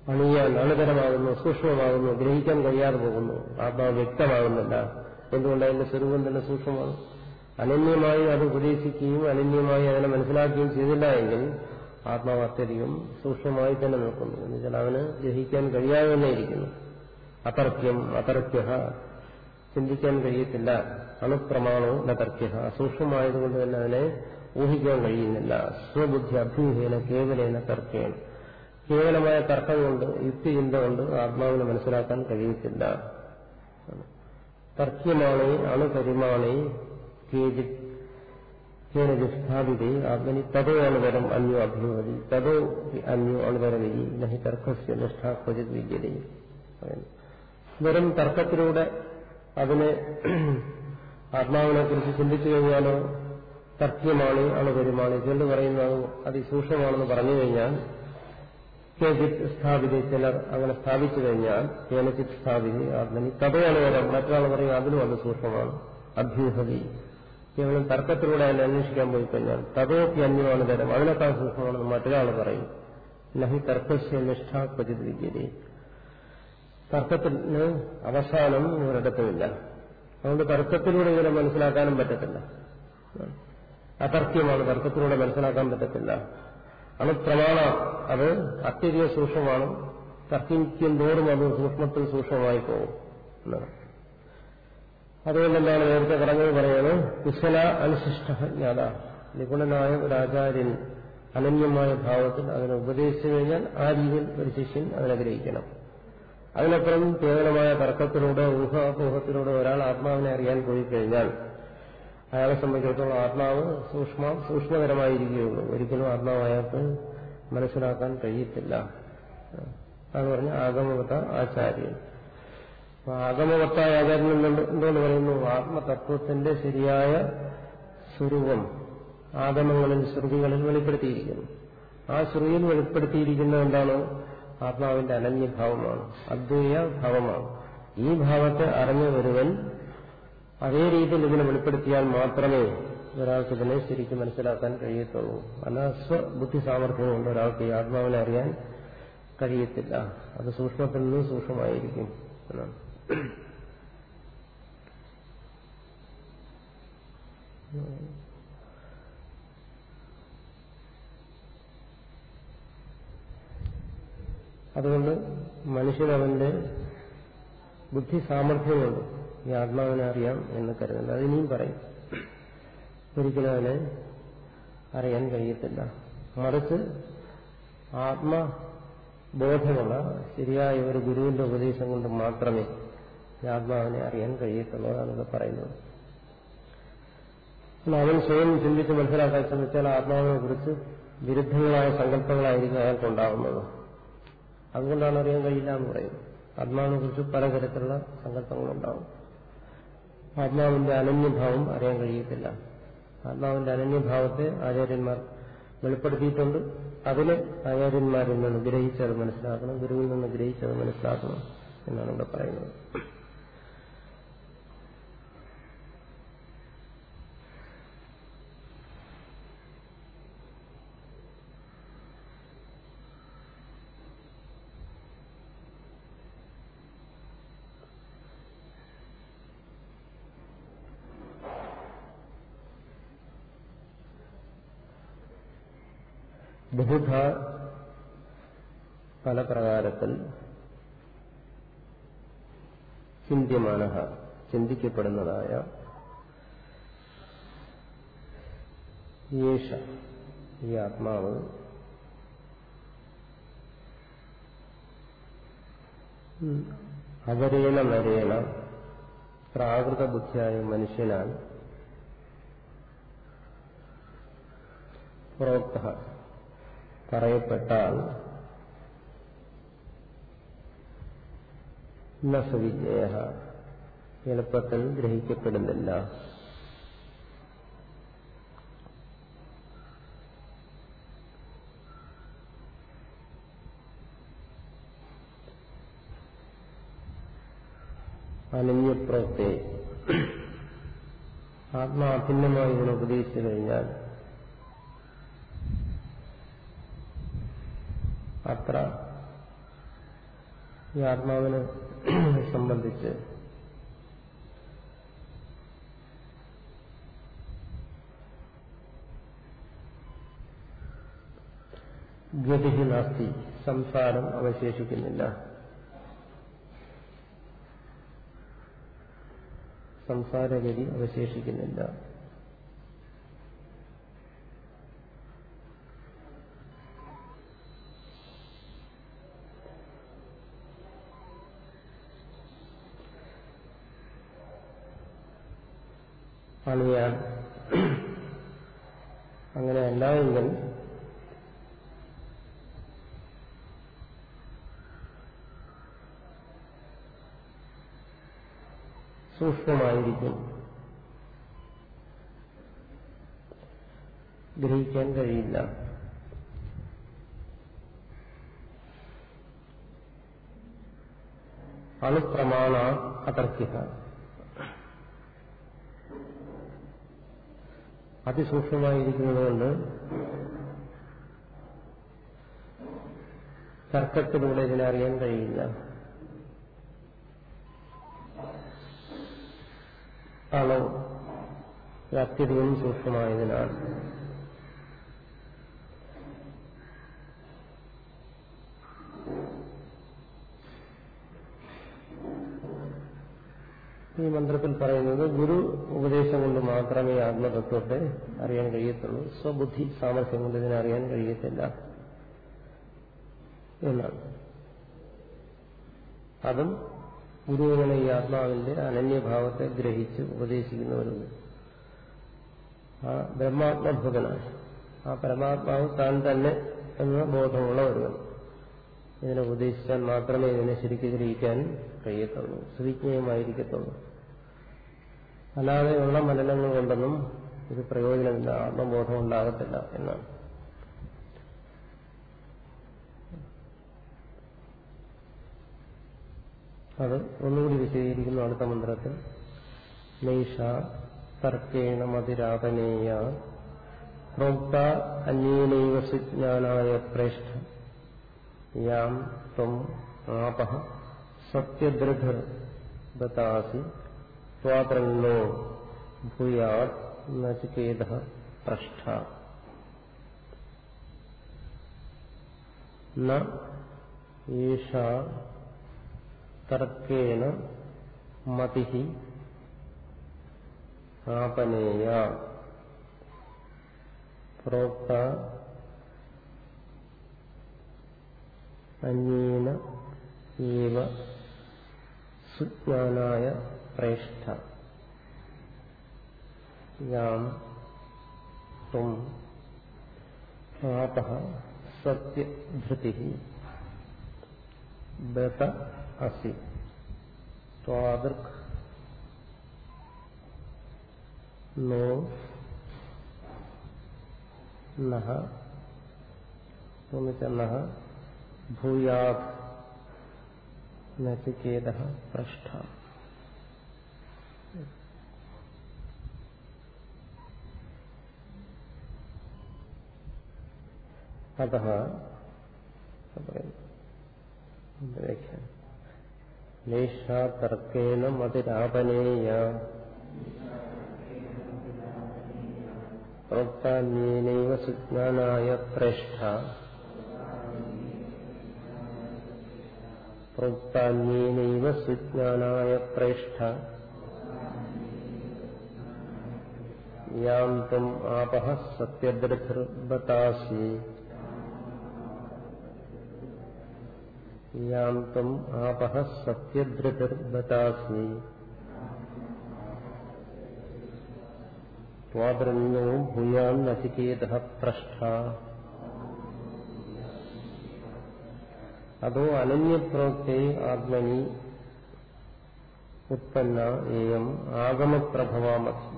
അണിയാൻ അണുതരമാകുന്നു സൂക്ഷ്മമാകുന്നു ഗ്രഹിക്കാൻ കഴിയാതെ പോകുന്നു. ആത്മാവ് വ്യക്തമാകുന്നില്ല. എന്തുകൊണ്ട് അതിന്റെ സ്വരൂപം തന്നെ സൂക്ഷ്മമാണ്? അനന്യമായി അത് ഉപദേശിക്കുകയും അനന്യമായി അതിനെ മനസ്സിലാക്കുകയും ചെയ്തില്ല എങ്കിൽ ആത്മാവ് അത്യധികം സൂക്ഷ്മമായി തന്നെ നിൽക്കുന്നു. എന്ന് വെച്ചാൽ അവന് ഗ്രഹിക്കാൻ കഴിയാതെ തന്നെ ഇരിക്കുന്നു. അതർക്യം അതർക്യ ചിന്തിക്കാൻ കഴിയത്തില്ല. അണുപ്രമാണവും നതർക്യ സൂക്ഷ്മമായതുകൊണ്ട് തന്നെ അതിനെ ഊഹിക്കാൻ കഴിയുന്നില്ല. സ്വബുദ്ധി അഭ്യൂഹേന കേവലേന തർക്കേന കേവലമായ തർക്കം കൊണ്ട് യുക്തിചിന്ത കൊണ്ട് ആത്മാവിനെ മനസ്സിലാക്കാൻ കഴിയത്തില്ല. തർക്കമാണ് അണുപരിമാണേ കേനജിസ്ഥാപിതേ ആത്മനി തതോ അണുതരം അന്യോ അഭിമതി തതോ അന്യോ അണുതരവിധി നഹി തർക്കസ്യ നിഷ്ഠ ക്വചിത് വെറും തർക്കത്തിലൂടെ അതിനെ ആത്മാവിനെ കുറിച്ച് ചിന്തിച്ചു കഴിഞ്ഞാലോ തർക്യമാണ് അണുപരിമാണി ചെണ്ട് പറയുന്നത് അതിസൂക്ഷ്മമാണെന്ന് പറഞ്ഞു കഴിഞ്ഞാൽ കേജിത് സ്ഥാപിത ചിലർ അങ്ങനെ സ്ഥാപിച്ചു കഴിഞ്ഞാൽ കേനചിത് സ്ഥാപിത ആത്മനി കഥയാണ് വരാം മറ്റൊരാൾ പറയും അതിലും അത് സൂക്ഷ്മമാണ്. അഭ്യൂഹതി കേവലം തർക്കത്തിലൂടെ അതിനെ അന്വേഷിക്കാൻ പോയി കഴിഞ്ഞാൽ തതോപ്പി അന്യമാണ് തരം അതിനേക്കാൾ സൂക്ഷ്മമാണെന്ന് മറ്റൊരാൾ പറയും. നഹി തർക്കശ്യ നിഷ്ഠ ക്വചിത് തർക്കത്തിന് അവസാനം ഒരിടത്തുമില്ല. അതുകൊണ്ട് തർക്കത്തിലൂടെ ഇവരെ മനസ്സിലാക്കാനും പറ്റത്തില്ല. അതർക്യമാണ് തർക്കത്തിലൂടെ മനസ്സിലാക്കാൻ പറ്റത്തില്ല. അത് പ്രമാണ അത് അത്യധിക സൂക്ഷ്മമാണ്. തർക്കിക്കും തോറും അത് സൂക്ഷ്മത്തിൽ സൂക്ഷ്മമായി പോകും എന്നാണ്. അതുകൊണ്ട് എന്താണ് നേരത്തെ കടങ്ങൾ പറയുന്നത് കുശല അനുശിഷ്ട ജ്ഞാത. നിപുണനായ ഒരു ആചാര്യൻ അനന്യമായ ഭാവത്തിൽ അതിനെ ഉപദേശിച്ചു കഴിഞ്ഞാൽ ആ രീതിയിൽ ഒരു ശിഷ്യൻ അതിനഗ്രഹിക്കണം അതിനപ്പുറം കേവലമായ തർക്കത്തിലൂടെ ഊഹാപോഹത്തിലൂടെ ഒരാൾ ആത്മാവിനെ അറിയാൻ പോയി കഴിഞ്ഞാൽ അയാളെ സംബന്ധിച്ചിടത്തോളം ആത്മാവ് സൂക്ഷ്മ സൂക്ഷ്മതരമായിരിക്കുകയുള്ളൂ ഒരിക്കലും ആത്മാവ് അയാൾക്ക് മനസ്സിലാക്കാൻ കഴിയത്തില്ല. അതാണ് പറഞ്ഞ ആഗമവത്ത ആചാര്യൻ. അപ്പൊ ആഗമവത്തായ ആചാര്യൻ എന്തുകൊണ്ട് പറയുന്നു? ആത്മതത്വത്തിന്റെ ശരിയായ സ്വരൂപം ആഗമങ്ങളിൽ ശ്രുതികളിൽ വെളിപ്പെടുത്തിയിരിക്കുന്നു. ആ ശ്രുതിയിൽ വെളിപ്പെടുത്തിയിരിക്കുന്ന എന്താണ്? ആത്മാവിന്റെ അനന്യഭാവമാണ് അദ്വൈയ ഭാവമാണ് ഈ ഭാവത്തെ അറിഞ്ഞ ഒരുവൻ അതേ രീതിയിൽ ഇതിനെ വെളിപ്പെടുത്തിയാൽ മാത്രമേ ഒരാൾക്ക് ഇതിനെ ശരിക്കും മനസ്സിലാക്കാൻ കഴിയത്തുള്ളൂ. അല്ല സ്വബുദ്ധി സാമർഥ്യം കൊണ്ട് ഒരാൾക്ക് ഈ ആത്മാവിനെ അറിയാൻ കഴിയത്തില്ല. അത് സൂക്ഷ്മത്തിൽ നിന്ന് സൂക്ഷ്മമായിരിക്കും എന്നാണ്. അതുകൊണ്ട് മനുഷ്യനവന്റെ ബുദ്ധി സാമർഥ്യമുണ്ട് ഈ ആത്മാവിനെ അറിയാം എന്ന് കരുതുന്നത്. അതിനെയും പറയും. ഒരിക്കലും അവനെ അറിയാൻ കഴിയത്തില്ല. മറിച്ച് ആത്മബോധമുള്ള ശരിയായ ഒരു ഗുരുവിന്റെ ഉപദേശം കൊണ്ട് മാത്രമേ ആത്മാവിനെ അറിയാൻ കഴിയത്തുള്ളൂ എന്നൊക്കെ പറയുന്നത്. അവൻ സ്വയം ചിന്തിച്ച് മനസ്സിലാക്കാൻ ശ്രമിച്ചാൽ ആത്മാവിനെ കുറിച്ച് വിരുദ്ധങ്ങളായ സങ്കല്പങ്ങളായിരിക്കും അയാൾക്കുണ്ടാകുന്നത് അതുകൊണ്ടാണ് അറിയാൻ കഴിയില്ല എന്ന് പറയുന്നത്. ആത്മാവിനെ കുറിച്ച് പലതരത്തിലുള്ള സങ്കല്പങ്ങളുണ്ടാവും ആത്മാവിന്റെ അനന്യഭാവം അറിയാൻ കഴിയത്തില്ല. ആത്മാവിന്റെ അനന്യഭാവത്തെ ആചാര്യന്മാർ വെളിപ്പെടുത്തിയിട്ടുണ്ട്. അതിന് ആചാര്യന്മാരിൽ നിന്ന് ഗ്രഹിച്ചത് മനസ്സിലാക്കണം. ഗുരുവിൽ നിന്ന് ഗ്രഹിച്ചത് മനസ്സിലാക്കണം എന്നാണ് ഇവിടെ പറയുന്നത്. ബഹുധ പല പ്രകാരത്തിൽ ചിന്യമാന ചിന്തിക്കപ്പെടുന്നതായ യേശ ഈ ആത്മാവ് അവരേണ നരേണ പ്രാകൃത ബുദ്ധിയായ മനുഷ്യനാൽ പ്രോക്ത പറയപ്പെട്ടാൽ നസവിജയ എളുപ്പത്തിൽ ഗ്രഹിക്കപ്പെടുന്നില്ല. അനന്യപ്രവത്തെ. ആത്മാഭിന്നമായി ഇവിടെ ഉപദേശിച്ചു കഴിഞ്ഞാൽ അത്ര ഈ ആത്മാവിനെ സംബന്ധിച്ച് ഗതി നാസ്തി സംസാരം അവശേഷിക്കുന്നില്ല. സംസാരഗതി അവശേഷിക്കുന്നില്ല. അണിയാൻ അങ്ങനെ എങ്കിൽ സൂക്ഷ്മമായിരിക്കും. ഗ്രഹിക്കാൻ കഴിയില്ല. അണുപ്രമാണ അതർക്കിക അതിസൂക്ഷ്മമായിരിക്കുന്നതുകൊണ്ട് തർക്കത്തിലൂടെ ഇതിനെ അറിയാൻ കഴിയില്ല. ആണോ? അത്യധികം സൂക്ഷ്മമായതിനാൽ. ഈ മന്ത്രത്തിൽ പറയുന്നത് ഗുരു ഉപദേശം കൊണ്ട് മാത്രമേ ആത്മതത്വത്തെ അറിയാൻ കഴിയത്തുള്ളൂ. സ്വബുദ്ധി സാമർഥ്യം കൊണ്ട് ഇതിനെ അറിയാൻ കഴിയത്തില്ല എന്നാണ്. അതും ഗുരുവിനെ ഈ ആത്മാവിന്റെ അനന്യഭാവത്തെ ഗ്രഹിച്ച് ഉപദേശിക്കുന്നവരുണ്ട് ആ ബ്രഹ്മാത്മഭൂതനാണ്. ആ പരമാത്മാവ് താൻ തന്നെ എന്ന ബോധമുള്ള ഇതിനെ ഉപദേശിച്ചാൽ മാത്രമേ ഇതിനെ ശരിക്ക് ഗ്രഹിക്കാൻ കഴിയത്തുള്ളൂ. ശ്രീജ്ഞേയമായിരിക്കത്തുള്ളൂ അല്ലാതെയുള്ള മലിനങ്ങൾ കൊണ്ടൊന്നും ഇത് പ്രയോജനമില്ല ആത്മബോധം ഉണ്ടാകത്തില്ല എന്നാണ്. അത് ഒന്നുകൂടി വിശദീകരിക്കുന്നു അടുത്ത മന്ത്രത്തിൽ. നൈഷ തർക്കേണ മതിരാപനേയ പ്രോക്ത അന്യേനൈവ സുജ്ഞാനായ പ്രേഷ്ഠ യാം ത്വം ആപ സത്യദൃഢ ദത്താസി സ്വാതൃണ്ണോ ഭൂയാ നചികേത പ്രഷ്ഠ. യേഷ തർക്കേണ മതി ആപനേയ. പ്രോക്ത അന്യേന ഏവ സുജ്ഞാനായ പ്രേഷ്ഠ യാം ത്വം ആപ സത്യധൃതി ബത അസി ത്വാദൃക് നോ നഹ നഹ ഭൂയാത് നചികേത പൃഷ്ഠ അത നേഷാതർക്കേണ മതിരാപനേയ പ്രോക്താന്യേനൈവ സുജ്ഞാനായ പ്രേഷ്ഠ പ്രോക്താന്യേനൈവ സുജ്ഞാനായ പ്രേഷ്ഠ യാം ത്വം ആപഃ സത്യദൃഢർബതാസി യാം ആപഹ ആപഃ സത്യദൃഢർബതാസി ത്വാദ്രണ്യോ ഭൂയാൻ നചികേത പ്രഷ്ഠ. അതോ അനന്യപ്രോക്തേ ആത്മനി ഉത്പന്ന ഏയം ആഗമപ്രഭവാമസി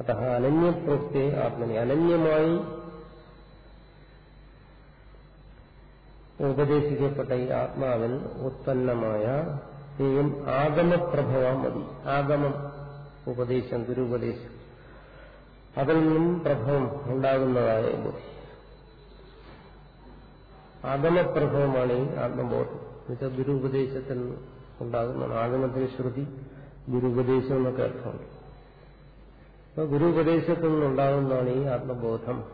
അത അനന്യപ്രോക്തേ ആത്മനി. അനന്യമായി ഉപദേശിക്കപ്പെട്ട ഈ ആത്മാവിൽ ഉത്പന്നമായ ഏയം ആഗമപ്രഭവം മതി. ആഗമം ഉപദേശം ഗുരുപദേശം അതിൽ നിന്നും പ്രഭവം ഉണ്ടാകുന്നതായ ബുദ്ധി ആഗമപ്രഭവമാണ് ഈ ആത്മബോധം. എന്നുവെച്ചാൽ ഗുരുപദേശത്തിൽ ഉണ്ടാകുന്നതാണ്. ആഗമത്തിന് ശ്രുതി ഗുരുപദേശം എന്നൊക്കെ അർത്ഥമുണ്ട്. അപ്പൊ ഗുരുപദേശത്തിൽ നിന്നുണ്ടാകുന്നതാണ് ഈ ആത്മബോധം.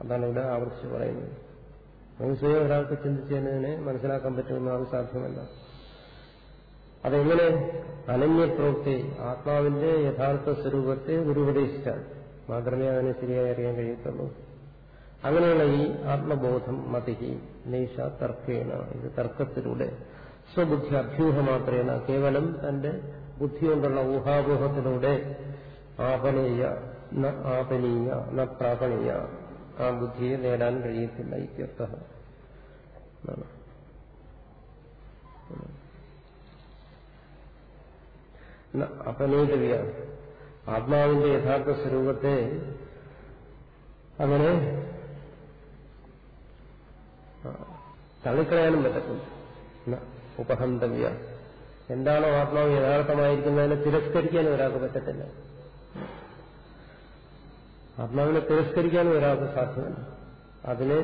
അതാണ് ഇവിടെ ആവർത്തിച്ച് പറയുന്നത്. അത് സ്വയം ഒരാൾക്ക് ചിന്തിച്ചതിനെ മനസ്സിലാക്കാൻ പറ്റുമെന്ന് അത് സാധ്യമല്ല. അതെങ്ങനെ? അനന്യപ്രവൃത്തി ആത്മാവിന്റെ യഥാർത്ഥ സ്വരൂപത്തെ ഗുരുപദേശിച്ചാൽ മാത്രമേ അതിനെ ശരിയായി അറിയാൻ കഴിയത്തുള്ളൂ. അങ്ങനെയുള്ള ഈ ആത്മബോധം മതിഹി നൈഷ തർക്കേണ ഇത് തർക്കത്തിലൂടെ സ്വബുദ്ധി അഭ്യൂഹ മാത്രേന കേവലം തന്റെ ബുദ്ധി കൊണ്ടുള്ള ഊഹാബൂഹത്തിലൂടെ ആപനീയ ന ആപനീയ ന പ്രാപണീയ ആ ബുദ്ധിയെ നേടാൻ കഴിയത്തില്ല ഇത്യർത്ഥ അപനേതവ്യ ആത്മാവിന്റെ യഥാർത്ഥ സ്വരൂപത്തെ അങ്ങനെ തള്ളിക്കളയാനും പറ്റത്തില്ല. ഉപഹന്തവ്യ. എന്താണോ ആത്മാവ് യഥാർത്ഥമായിരിക്കുന്നതിനെ തിരസ്കരിക്കാനും ഒരാൾക്ക് പറ്റത്തില്ല. ആത്മാവിനെ തിരസ്കരിക്കാനും ഒരാൾക്ക് സാധ്യമല്ല അതിനെ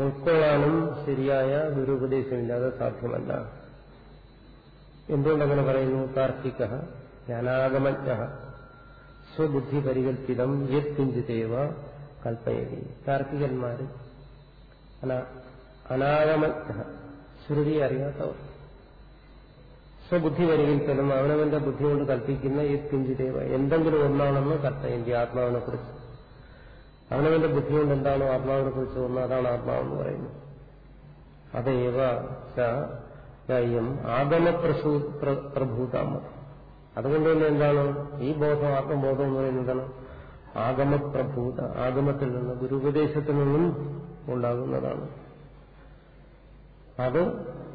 ഉൾക്കൊള്ളാനും ശരിയായ ഗുരുപദേശമില്ലാതെ സാധ്യമല്ല. എന്തുകൊണ്ടങ്ങനെ പറയുന്നു? താർക്കിക ജ്ഞാനാഗമജ്ഞ സ്വബുദ്ധി പരികൽപ്പിതം യത് കിഞ്ചിതേവ കൽപ്പയതി. താർക്കികന്മാര് അനാഗമജ്ഞ ശ്രുതി അറിയാത്തവർ. സ്വബുദ്ധി വരികയും പരികൽപ്പിതം അവനവന്റെ ബുദ്ധി കൊണ്ട് കൽപ്പിക്കുന്ന ഈ കിഞ്ചിതേവ എന്തെങ്കിലും ഒന്നാണെന്ന് കൽപ്പയന്തി ആത്മാവിനെ കുറിച്ച് അവനവന്റെ ബുദ്ധി കൊണ്ട് എന്താണോ ആത്മാവിനെ കുറിച്ച് ഒന്ന് അതാണ് ആത്മാവെന്ന് പറയുന്നത്. അതേവ യം ആഗമപ്രസൂ പ്രഭൂതാമ. അതുകൊണ്ട് തന്നെ എന്താണ്? ഈ ബോധം ആത്മബോധം എന്ന് പറയുന്നത് എന്താണ്? ആഗമപ്രഭൂത ആഗമത്തിൽ നിന്ന് ഗുരുപദേശത്തിൽ നിന്നും ഉണ്ടാകുന്നതാണ്. അത്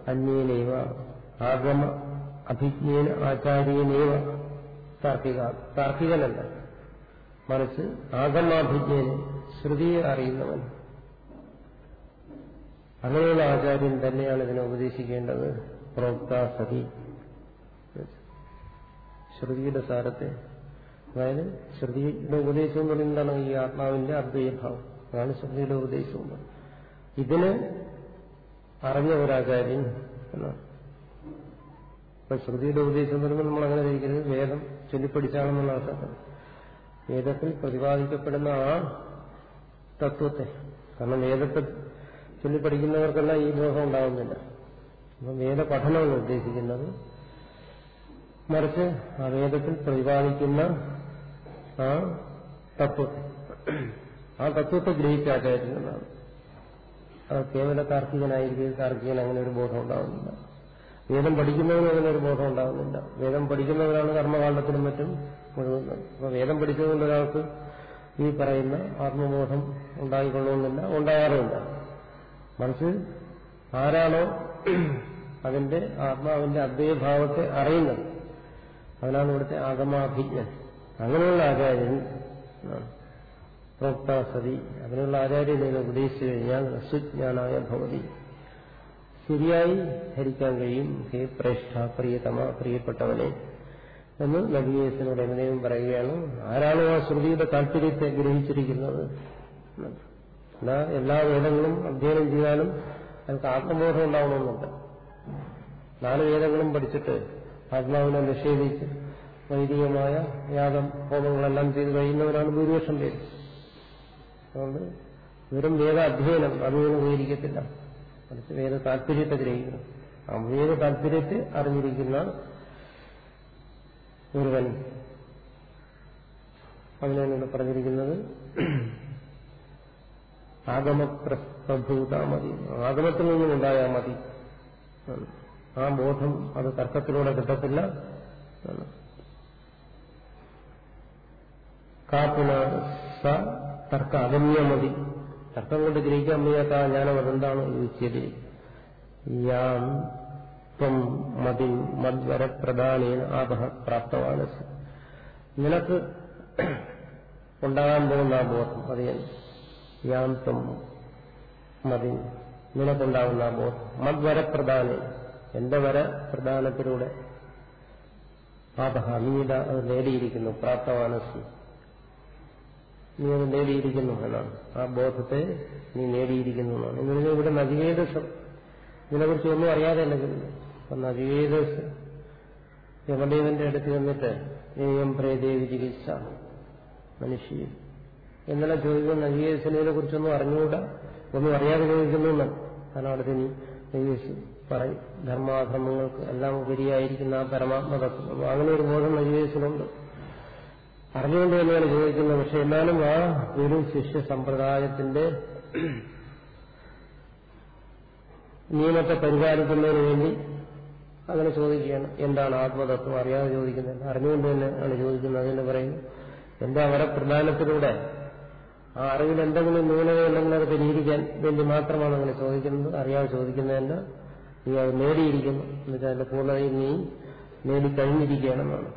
അന്യേനൈവ ആഗമ അഭിജ്ഞേന ആചാര്യനേവ താർക്കിക താർക്കികനല്ല. മറിച്ച് ആഗമാഭിജ്ഞേന ശ്രുതിയെ അറിയുന്നവൻ. അങ്ങനെയുള്ള ആചാര്യൻ തന്നെയാണ് ഇതിനെ ഉപദേശിക്കേണ്ടത്. പ്രോക്ത സതി. ശ്രുതിയുടെ സാരത്തെ. അതായത് ശ്രുതിയുടെ ഉപദേശം എന്ന് പറയുന്നതാണ് ഈ ആത്മാവിന്റെ അദ്വൈഭാവം അതാണ് ശ്രുതിയുടെ ഉപദേശം. ഇതിന് അറിഞ്ഞ ഒരാചാര്യൻ എന്നാണ്. ഇപ്പൊ ശ്രുതിയുടെ ഉപദേശം വരുമ്പോൾ നമ്മൾ അങ്ങനെ ധരിക്കരുത്. വേദം ചൊല്ലിപ്പടിച്ചാണെന്നുള്ള അർത്ഥത്തിൽ വേദത്തിൽ പ്രതിപാദിക്കപ്പെടുന്ന ആ തത്വത്തെ കാരണം വേദത്തെ ചൊല്ലിപ്പഠിക്കുന്നവർക്കെല്ലാം ഈ ബോധം ഉണ്ടാകുന്നില്ല അപ്പം വേദ പഠനമാണ് ഉദ്ദേശിക്കുന്നത്. മറിച്ച് ആ വേദത്തിൽ പ്രതിപാദിക്കുന്ന ആ തത്വത്തെ ആ തത്വത്തെ ഗ്രഹിച്ച അത് കേവല താർക്കികനായിരിക്കും താർക്കികൻ അങ്ങനെ ഒരു ബോധം ഉണ്ടാകുന്നില്ല വേദം പഠിക്കുന്നവന് അതിനൊരു ബോധം ഉണ്ടാകുന്നില്ല. വേദം പഠിക്കുന്നവരാണ് കർമ്മകാണ്ഡത്തിനും മറ്റും മുഴുകുന്നത്. അപ്പൊ വേദം പഠിച്ചതുകൊണ്ട് ഒരാൾക്ക് ഈ പറയുന്ന ആത്മബോധം ഉണ്ടായിക്കൊള്ളുന്നില്ല ഉണ്ടാകാറുമില്ല. മറിച്ച് ആരാണോ അതിന്റെ ആത്മാവിന്റെ അദ്വൈഭാവത്തെ അറിയുന്നത്. അതിനാണ് ഇവിടുത്തെ ആഗമാഭിജ്ഞൻ. അങ്ങനെയുള്ള ആചാര്യൻ പ്രോക്താസതി അതിനുള്ള ആചാര്യനെ ഉപദേശിച്ചു കഴിഞ്ഞാൽ സുജ്ഞാനായ ഭവതി. ശരിയായി ധരിക്കാൻ കഴിയും. ഹേ പ്രേഷ്ഠ പ്രിയതമ പ്രിയപ്പെട്ടവനെ എന്ന് നബിയേസിനോട് എങ്ങനെയും പറയുകയാണ്. ആരാണോ ആ ശ്രുതിയുടെ താല്പര്യത്തെ ഗ്രഹിച്ചിരിക്കുന്നത്? എന്നാ എല്ലാ വേദങ്ങളും അധ്യയനം ചെയ്താലും അയാൾക്ക് ആത്മബോധം ഉണ്ടാവണമെന്നുണ്ട്. നാല് വേദങ്ങളും പഠിച്ചിട്ട് ആത്മാവിനെ നിഷേധിച്ച് വൈദികമായ യാഗം ഹോമങ്ങളെല്ലാം ചെയ്ത് കഴിയുന്നവരാണ് ഭൂരിപക്ഷം പേര്. അതുകൊണ്ട് വെറും വേദ അധ്യയനം ഉപകരിക്കത്തില്ല മറിച്ച് വേദ താല്പര്യത്തെ ഗ്രഹിക്കണം. ആ വേദ താല്പര്യത്തെ അറിഞ്ഞിരിക്കുന്ന ഒരുവൻ. അങ്ങനെയാണ് ഇവിടെ പറഞ്ഞിരിക്കുന്നത് ആഗമപ്രഭൂതാ മതി. ആഗമത്തിൽ നിന്നും ഉണ്ടായാൽ മതി. ആ ബോധം അത് തർക്കത്തിലൂടെ കിട്ടത്തില്ല. കാപ്പുന സ തർക്ക അഗമ്യ മതി. തർക്കം കൊണ്ട് ഗ്രഹിക്കാൻ വയ്യാത്ത ആ ജ്ഞാനം അതെന്താണ്? ചോദിച്ചത് യാം ത്വം മതി മദ്വര പ്രധാനേന ആപഹ പ്രാപ്തമാണ് നിനക്ക് ഉണ്ടാകാൻ പോകുന്ന ആ ബോധം അത് യാം ത്വം മതി നിനക്കുണ്ടാകുന്ന ആ ബോധം. മദ്വരപ്രധാന. എന്റെ വര പ്രധാനത്തിലൂടെ ആപഹ നീത അത് നേടിയിരിക്കുന്നു പ്രാപ്തവാനസി നീ അത് നേടിയിരിക്കുന്നു എന്നാണ് ആ ബോധത്തെ നീ നേടിയിരിക്കുന്നു എന്നാണ്. എന്ന് പറഞ്ഞാൽ ഇവിടെ നദിവേദസം ഇതിനെക്കുറിച്ച് ഒന്നും അറിയാതെ അല്ലെങ്കിൽ അപ്പൊ നദിവേദസ് യമദേവന്റെ അടുത്ത് വന്നിട്ട് ഏയം പ്രേദേവി ചികിത്സ മനുഷ്യൻ എന്നെല്ലാം ചോദിക്കുന്ന നദിവേദസിനെ കുറിച്ചൊന്നും അറിഞ്ഞുകൂടാ? ഒന്നും അറിയാതെ ചോദിക്കുന്നു എന്നാണ്. കാരണം അടുത്ത് നീ പറയും. ധർമാധർമ്മങ്ങൾക്ക് എല്ലാം ഉപരിയായിരിക്കുന്ന ആ പരമാത്മതത്വം അങ്ങനെ ഒരു ബോധം നദിവേശനുണ്ട് അറിഞ്ഞുകൊണ്ട് തന്നെയാണ് ചോദിക്കുന്നത് പക്ഷെ എന്നാലും ആ ഒരു ശിഷ്യ സമ്പ്രദായത്തിന്റെ നിയമത്തെ പരിപാലിക്കുന്നതിന് വേണ്ടി അങ്ങനെ ചോദിക്കുകയാണ്. എന്താണ് ആത്മതത്വം? അറിയാതെ ചോദിക്കുന്നത്. അറിഞ്ഞുകൊണ്ട് തന്നെ ആണ് ചോദിക്കുന്നത്. അതിന് പറയുന്നു എന്താ അവരെ പ്രധാനത്തിലൂടെ? ആ അറിവിൽ എന്തെങ്കിലും ന്യൂനതയുണ്ടെങ്കിൽ അത് പരിഹരിക്കാൻ വേണ്ടി മാത്രമാണ് അങ്ങനെ ചോദിക്കുന്നത്. അറിയാതെ ചോദിക്കുന്നതല്ല നീ അത് നേടിയിരിക്കുന്നു. എന്നുവെച്ചാൽ അതിന്റെ പൂർണതയും നീ നേടിക്കഴിഞ്ഞിരിക്കുകയാണെന്നാണ്.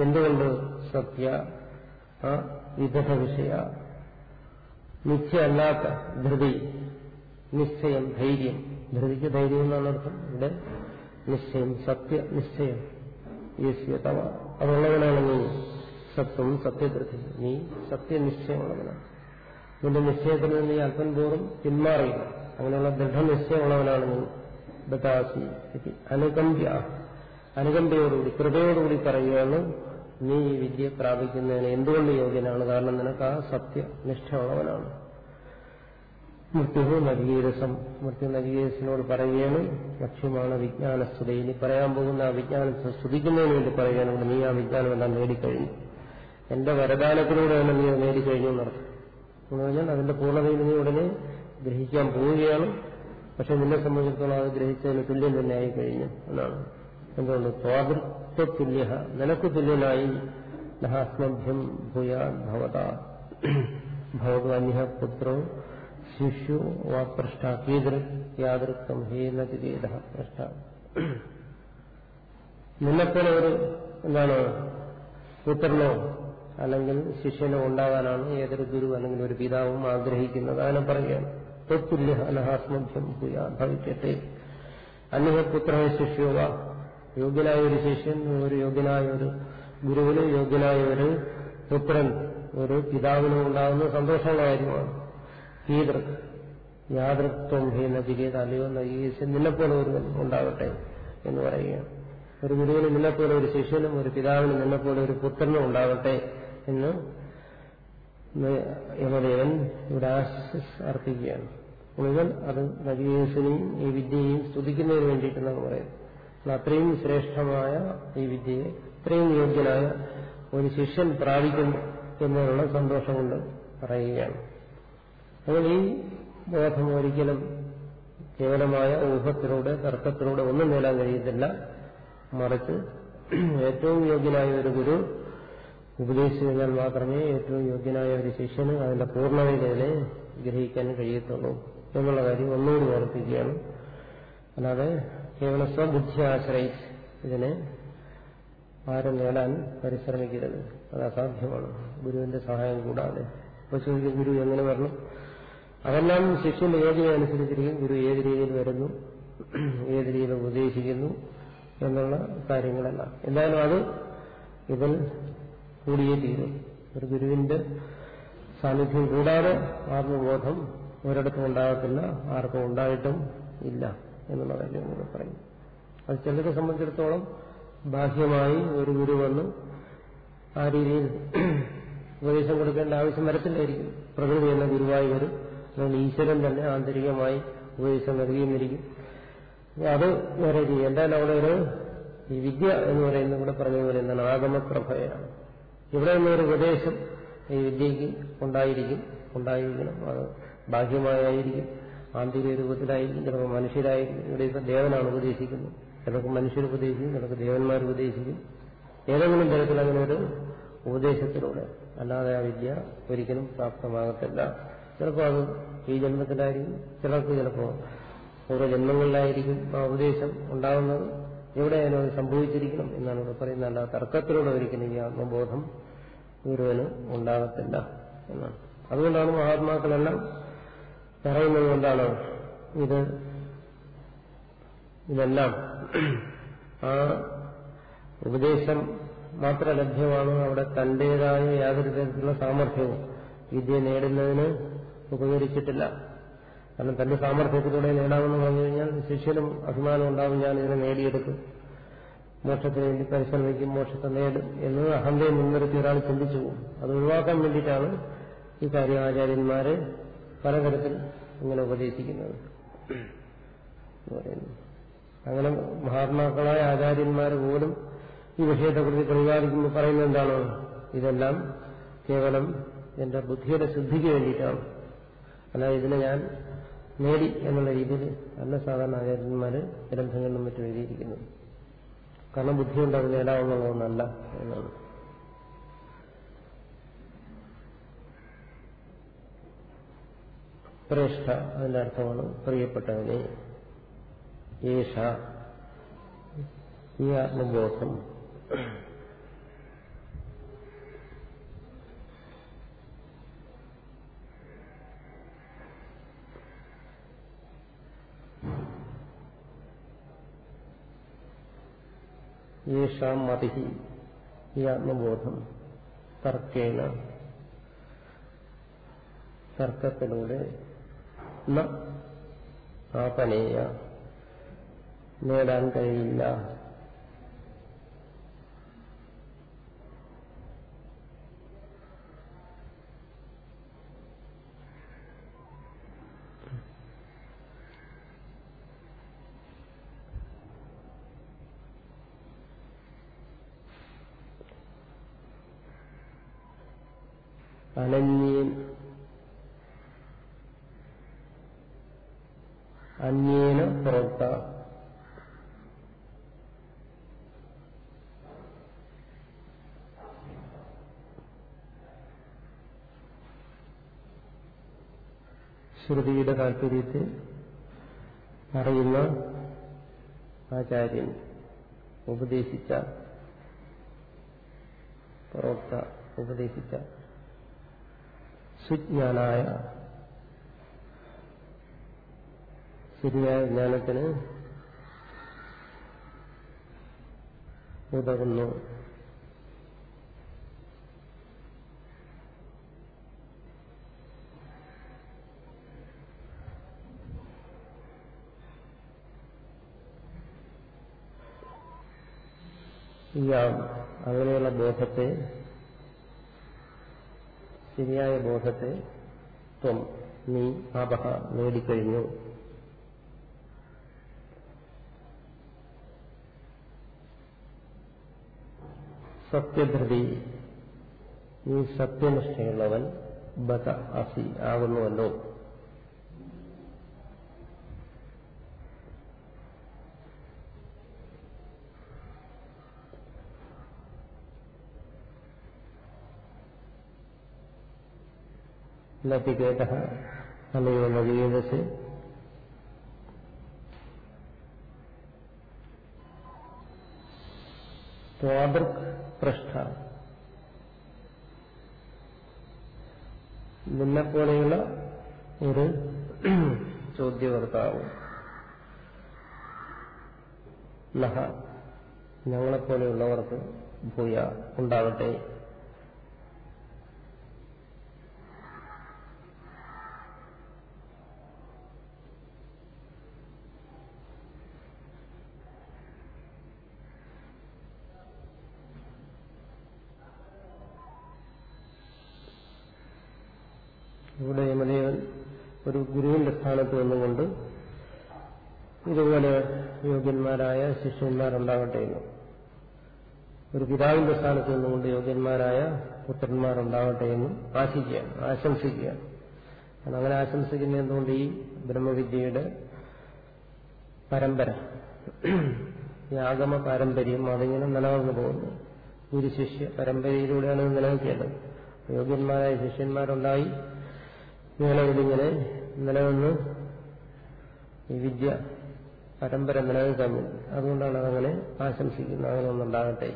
എന്തുകൊണ്ട് സത്യ? വിദഗ്ധ വിഷയ നിശ്ചയമല്ലാത്ത ധൃതി നിശ്ചയം ധൈര്യം. ധൃതിക്ക് ധൈര്യം എന്നാണ് അർത്ഥം. ഇവിടെ നിശ്ചയം സത്യ നിശ്ചയം. യേശ്യതവ അതുള്ളവനാണ് നീ. സത്വം സത്യധൃതി. നീ സത്യനിശ്ചയമുള്ളവനാണ്. നിന്റെ നിശ്ചയത്തിൽ നിന്ന് നീ അല്പം തോറും പിന്മാറിയില്ല. അങ്ങനെയുള്ള ദൃഢനിശ്ചയമുള്ളവനാണ് നീ. ബദാസി അനുകമ്പ്യ. അനുകമ്പയോടുകൂടി കൃപയോടുകൂടി പറയുകയാണ് നീ ഈ വിദ്യ പ്രാപിക്കുന്നതിന് എന്തുകൊണ്ട് യോഗ്യനാണ്? കാരണം നിനക്ക് ആ സത്യനിഷ്ഠയുള്ളവനാണ്. മൃത്യു നവീരസം. മൃത്യു നവീരസിനോട് പറയുകയാണ് ലക്ഷ്യമാണ് വിജ്ഞാനസ്തുത ഇനി പറയാൻ പോകുന്ന ആ വിജ്ഞാനത്തെ സ്തുതിക്കുന്നതിന് വേണ്ടി പറയുകയാണ് നീ ആ വിജ്ഞാനം എല്ലാം നേടിക്കഴിഞ്ഞു. എന്റെ വരദാനത്തിലൂടെ തന്നെ നീ അത് നേടിക്കഴിഞ്ഞു എന്നർത്ഥം. എന്ന് പറഞ്ഞാൽ അതിന്റെ പൂർണതയിൽ നീ ഉടനെ ഗ്രഹിക്കാൻ പോവുകയാണ്. പക്ഷെ നിന്നെ സംബന്ധിച്ചിടത്തോളം അത് ഗ്രഹിച്ചതിന് തുല്യം തന്നെ ആയി കഴിഞ്ഞു എന്നാണ്. എന്തുകൊണ്ട്? സ്വാതൃത്വതുല്യ നിനക്ക് തുല്യനായി നഹാസ്മഭ്യം ഭൂയാ ഭവത. ഭഗവാന്യ പുത്രോ ശിശു വാ പൃഷ്ട കീതൃ യാതൃത്വം ഹേ നചികേത പൃഷ്ട നിന്നെപ്പോലെ ഒരു എന്താണ് പുത്രനോ അല്ലെങ്കിൽ ശിഷ്യനോ ഉണ്ടാകാനാണ് ഏതൊരു ഗുരു അല്ലെങ്കിൽ ഒരു പിതാവും ആഗ്രഹിക്കുന്നത്. അതിനെ പറയുകയാണ്. തൊത്തുല്യ അനഹാസ്മഭ്യം ഭൂയാ ഭവിക്കട്ടെ. അന്യപുത്ര ശിഷ്യോവ യോഗ്യനായ ഒരു ശിഷ്യൻ ഒരു യോഗ്യനായ ഒരു ഗുരുവിന് യോഗ്യനായ ഒരു പുത്രൻ ഒരു പിതാവിനും ഉണ്ടാകുന്ന സന്തോഷമുള്ള കാര്യമാണ്. പീതൃ യാതൃത്വം ഹീ നചികേത അല്ലയോ നചികേശൻ നിന്നെപ്പോലെ ഒരു ഉണ്ടാകട്ടെ എന്ന് പറയുകയാണ്. ഒരു ഗുരുവിന് നിന്നെപ്പോലെ ഒരു ശിഷ്യനും ഒരു പിതാവിന് നിന്നെപ്പോലെ ഒരു പുത്രനും ഉണ്ടാകട്ടെ എന്ന് യമദേവൻ ഇവിടെ ആശിസ് അർപ്പിക്കുകയാണ്. മുഴുവൻ അത് നചികേശനെയും ഈ വിദ്യയെയും സ്തുതിക്കുന്നതിന് വേണ്ടിയിട്ടെന്നാണ് പറയുന്നത്. അത്രയും ശ്രേഷ്ഠമായ ഈ വിദ്യയെ ഇത്രയും യോഗ്യനായ ഒരു ശിഷ്യൻ പ്രാപിക്കും എന്നുള്ള സന്തോഷം കൊണ്ട് പറയുകയാണ്. അങ്ങനെ ഈ ബോധം ഒരിക്കലും കേവലമായ ഊഹത്തിലൂടെ തർക്കത്തിലൂടെ ഒന്നും നേടാൻ കഴിയത്തില്ല. മറിച്ച് ഏറ്റവും യോഗ്യനായ ഒരു ഗുരു ഉപദേശിച്ചു കഴിഞ്ഞാൽ മാത്രമേ ഏറ്റവും യോഗ്യനായ ഒരു ശിഷ്യന് അതിന്റെ പൂർണതയിലെ ഗ്രഹിക്കാൻ കഴിയത്തുള്ളൂ എന്നുള്ള കാര്യം ഒന്നുകൂടി ഓർപ്പിക്കുകയാണ്. അല്ലാതെ കേവലം സ്വബുദ്ധി ആശ്രയിച്ച് ഇതിനെ ആരും നേടാൻ പരിശ്രമിക്കരുത്. അത് അസാധ്യമാണ് ഗുരുവിന്റെ സഹായം കൂടാതെ. അപ്പോൾ ചോദിക്കും ഗുരു എങ്ങനെ വരണം? അതെല്ലാം ശിഷ്യന്റെ യോഗ്യത അനുസരിച്ചിരിക്കും. ഗുരു ഏത് രീതിയിൽ വരുന്നു? ഏത് രീതിയിൽ ഉപദേശിക്കുന്നു? എന്നുള്ള കാര്യങ്ങളെല്ലാം. എന്തായാലും അത് ഇതിൽ കൂടിയേ തീരും. ഒരു ഗുരുവിന്റെ സാന്നിധ്യം കൂടാതെ ആത്മബോധം ഒരിടത്തും ഉണ്ടാകത്തില്ല. ആർക്കും ഉണ്ടായിട്ടും ഇല്ല. എന്നുള്ള കാര്യം കൂടെ പറയും. അത് ചിലരെ സംബന്ധിച്ചിടത്തോളം ബാഹ്യമായി ഒരു ഗുരു വന്ന് ആ രീതിയിൽ ഉപദേശം കൊടുക്കേണ്ട ആവശ്യം വരത്തില്ലായിരിക്കും. പ്രകൃതി എന്ന ഗുരുവായി വരും. അതുകൊണ്ട് ഈശ്വരൻ തന്നെ ആന്തരികമായി ഉപദേശം നൽകിയെന്നിരിക്കും. അത് വേറെ രീതി. എന്തായാലും അവിടെ ഒരു ഈ വിദ്യ എന്ന് പറയുന്നത് ഇവിടെ പറഞ്ഞതുപോലെ എന്താണ്? ആഗമപ്രഭയാണ്. ഇവിടെ നിന്നൊരു ഉപദേശം ഈ വിദ്യയ്ക്ക് ഉണ്ടായിരിക്കും. ഉണ്ടായിരിക്കണം. അത് ബാഹ്യമായിരിക്കും ആന്തരിക രൂപത്തിലായിരിക്കും ചിലപ്പോൾ മനുഷ്യരായിരിക്കും. ഇവിടെ ദേവനാണ് ഉപദേശിക്കുന്നത്. ചിലപ്പോൾ മനുഷ്യർ ഉപദേശിക്കും ചിലപ്പോൾ ദേവന്മാർ ഉപദേശിക്കും. ഏതെങ്കിലും തരത്തിൽ അങ്ങനെ ഒരു ഉപദേശത്തിലൂടെ അല്ലാതെ ആ വിദ്യ ഒരിക്കലും പ്രാപ്തമാകത്തില്ല. ചിലപ്പോൾ അത് ഈ ജന്മത്തിലായിരിക്കും ചിലർക്ക് ചിലപ്പോൾ ഓരോ ജന്മങ്ങളിലായിരിക്കും ആ ഉപദേശം ഉണ്ടാകുന്നത്. എവിടെയായാലും അത് സംഭവിച്ചിരിക്കണം എന്നാണ് ഇവിടെ പറയുന്നത്. അല്ല തർക്കത്തിലൂടെ ഒരിക്കലും ഈ ആത്മബോധം ഗുരുവിന് ഉണ്ടാകത്തില്ല എന്നാണ്. അതുകൊണ്ടാണ് മഹാത്മാക്കളെല്ലാം പറയുന്നത് കൊണ്ടാണ് ഇത്? ഇതെല്ലാം ആ ഉപദേശം മാത്ര ലഭ്യമാണ്. അവിടെ തന്റേതായ യാതൊരു തരത്തിലുള്ള സാമർഥ്യവും വിദ്യ നേടുന്നതിന് ഉപകരിച്ചിട്ടില്ല. കാരണം തന്റെ സാമർഥ്യത്തിലൂടെ നേടാമെന്ന് പറഞ്ഞു കഴിഞ്ഞാൽ ശിഷ്യനും അഭിമാനം ഉണ്ടാവും. ഞാൻ ഇതിനെ നേടിയെടുക്കും. മോക്ഷത്തിന് വേണ്ടി പരിശ്രമിക്കും മോക്ഷത്തെ നേടും എന്നത് അഹന്തയെ മുൻനിർത്തി ഒരാൾ ചിന്തിച്ചു പോകും. അത് ഒഴിവാക്കാൻ വേണ്ടിയിട്ടാണ് ഈ കാര്യം ആചാര്യന്മാരെ പലതരത്തിൽ ഇങ്ങനെ ഉപദേശിക്കുന്നത് അങ്ങനെ മഹാത്മാക്കളായ ആചാര്യന്മാർ പോലും ഈ വിഷയത്തെക്കുറിച്ച് പ്രതിപാദിക്കുമ്പോൾ പറയുന്നത് എന്താണ്? ഇതെല്ലാം കേവലം എന്റെ ബുദ്ധിയുടെ ശുദ്ധിക്ക് വേണ്ടിയിട്ടാണ്. അല്ല ഇതിനെ ഞാൻ നേടി എന്നുള്ള രീതിയിൽ അല്ല സാധാരണ ആചാര്യന്മാര് ഗ്രന്ഥങ്ങളിലും മറ്റും എഴുതിയിരിക്കുന്നത്. കാരണം ബുദ്ധി കൊണ്ട് അത് എന്നാണ്. ശ്രേഷ്ഠ അതിന്റെ അർത്ഥമാണ് പ്രിയപ്പെട്ടവനെ. ഏഷ ഈ ആത്മബോധം. യേഷാം മതി ഈ ആത്മബോധം. തർക്കേണ തർക്കത്തിലൂടെ ന ആപനേയ നേടാൻ കഴിയില്ല. അനന്യേൻ അന്യേന പ്രോക്ത ശ്രുതിയുടെ താല്പര്യത്തെ അറിയുന്ന ആചാര്യൻ ഉപദേശിച്ച പ്രോക്ത ഉപദേശിച്ച സുജ്ഞാനായ ശരിയായ ജ്ഞാനത്തിന് ഉതകുന്നു. ഇയാം അങ്ങനെയുള്ള ബോധത്തെ ശരിയായ ബോധത്തെ ത്വം നീ അപഹ നേടിക്കഴിഞ്ഞു. സത്യധൃതി. നീ സത്യനിഷ്ഠയുള്ളവൻ ബത അസി ആകുന്നുവല്ലോ. നചികേത അല്ലയോ നചികേതസ് ത്വാദൃക് പൃഷ്ഠ നിന്നെപ്പോലെയുള്ള ഒരു ചോദ്യകർത്താവ്. നഹ ഞങ്ങളെപ്പോലെയുള്ളവർക്ക് ഭൂയ ഉണ്ടാകട്ടെ. ഇവിടെ യമദേവൻ ഒരു ഗുരുവിന്റെ സ്ഥാനത്ത് നിന്നുകൊണ്ട് ഇതുപോലെ യോഗ്യന്മാരായ ശിഷ്യന്മാരുണ്ടാകട്ടെ എന്ന്. ഒരു പിതാവിന്റെ സ്ഥാനത്ത് നിന്നുകൊണ്ട് യോഗ്യന്മാരായ പുത്രന്മാരുണ്ടാകട്ടെ എന്നും ആശിക്കുകയാണ് ആശംസിക്കുകയാണ്. കാരണം അങ്ങനെ ആശംസിക്കുന്ന എന്തുകൊണ്ട് ഈ ബ്രഹ്മവിദ്യയുടെ പരമ്പര ഈ ആഗമ പാരമ്പര്യം അതിങ്ങനെ നിലനിന്നു പോകുന്നു. ഗുരുശിഷ്യ പരമ്പരയിലൂടെയാണ് നിലനിൽക്കേണ്ടത്. യോഗ്യന്മാരായ ശിഷ്യന്മാരുണ്ടായി. നിലവിലിങ്ങനെ നിലനിന്ന് ഈ വിദ്യ പരമ്പര നിലനിൽക്കാൻ വേണ്ടി. അതുകൊണ്ടാണ് അതങ്ങനെ ആശംസിക്കുന്നത്. അങ്ങനെ ഒന്നുണ്ടാകട്ടെ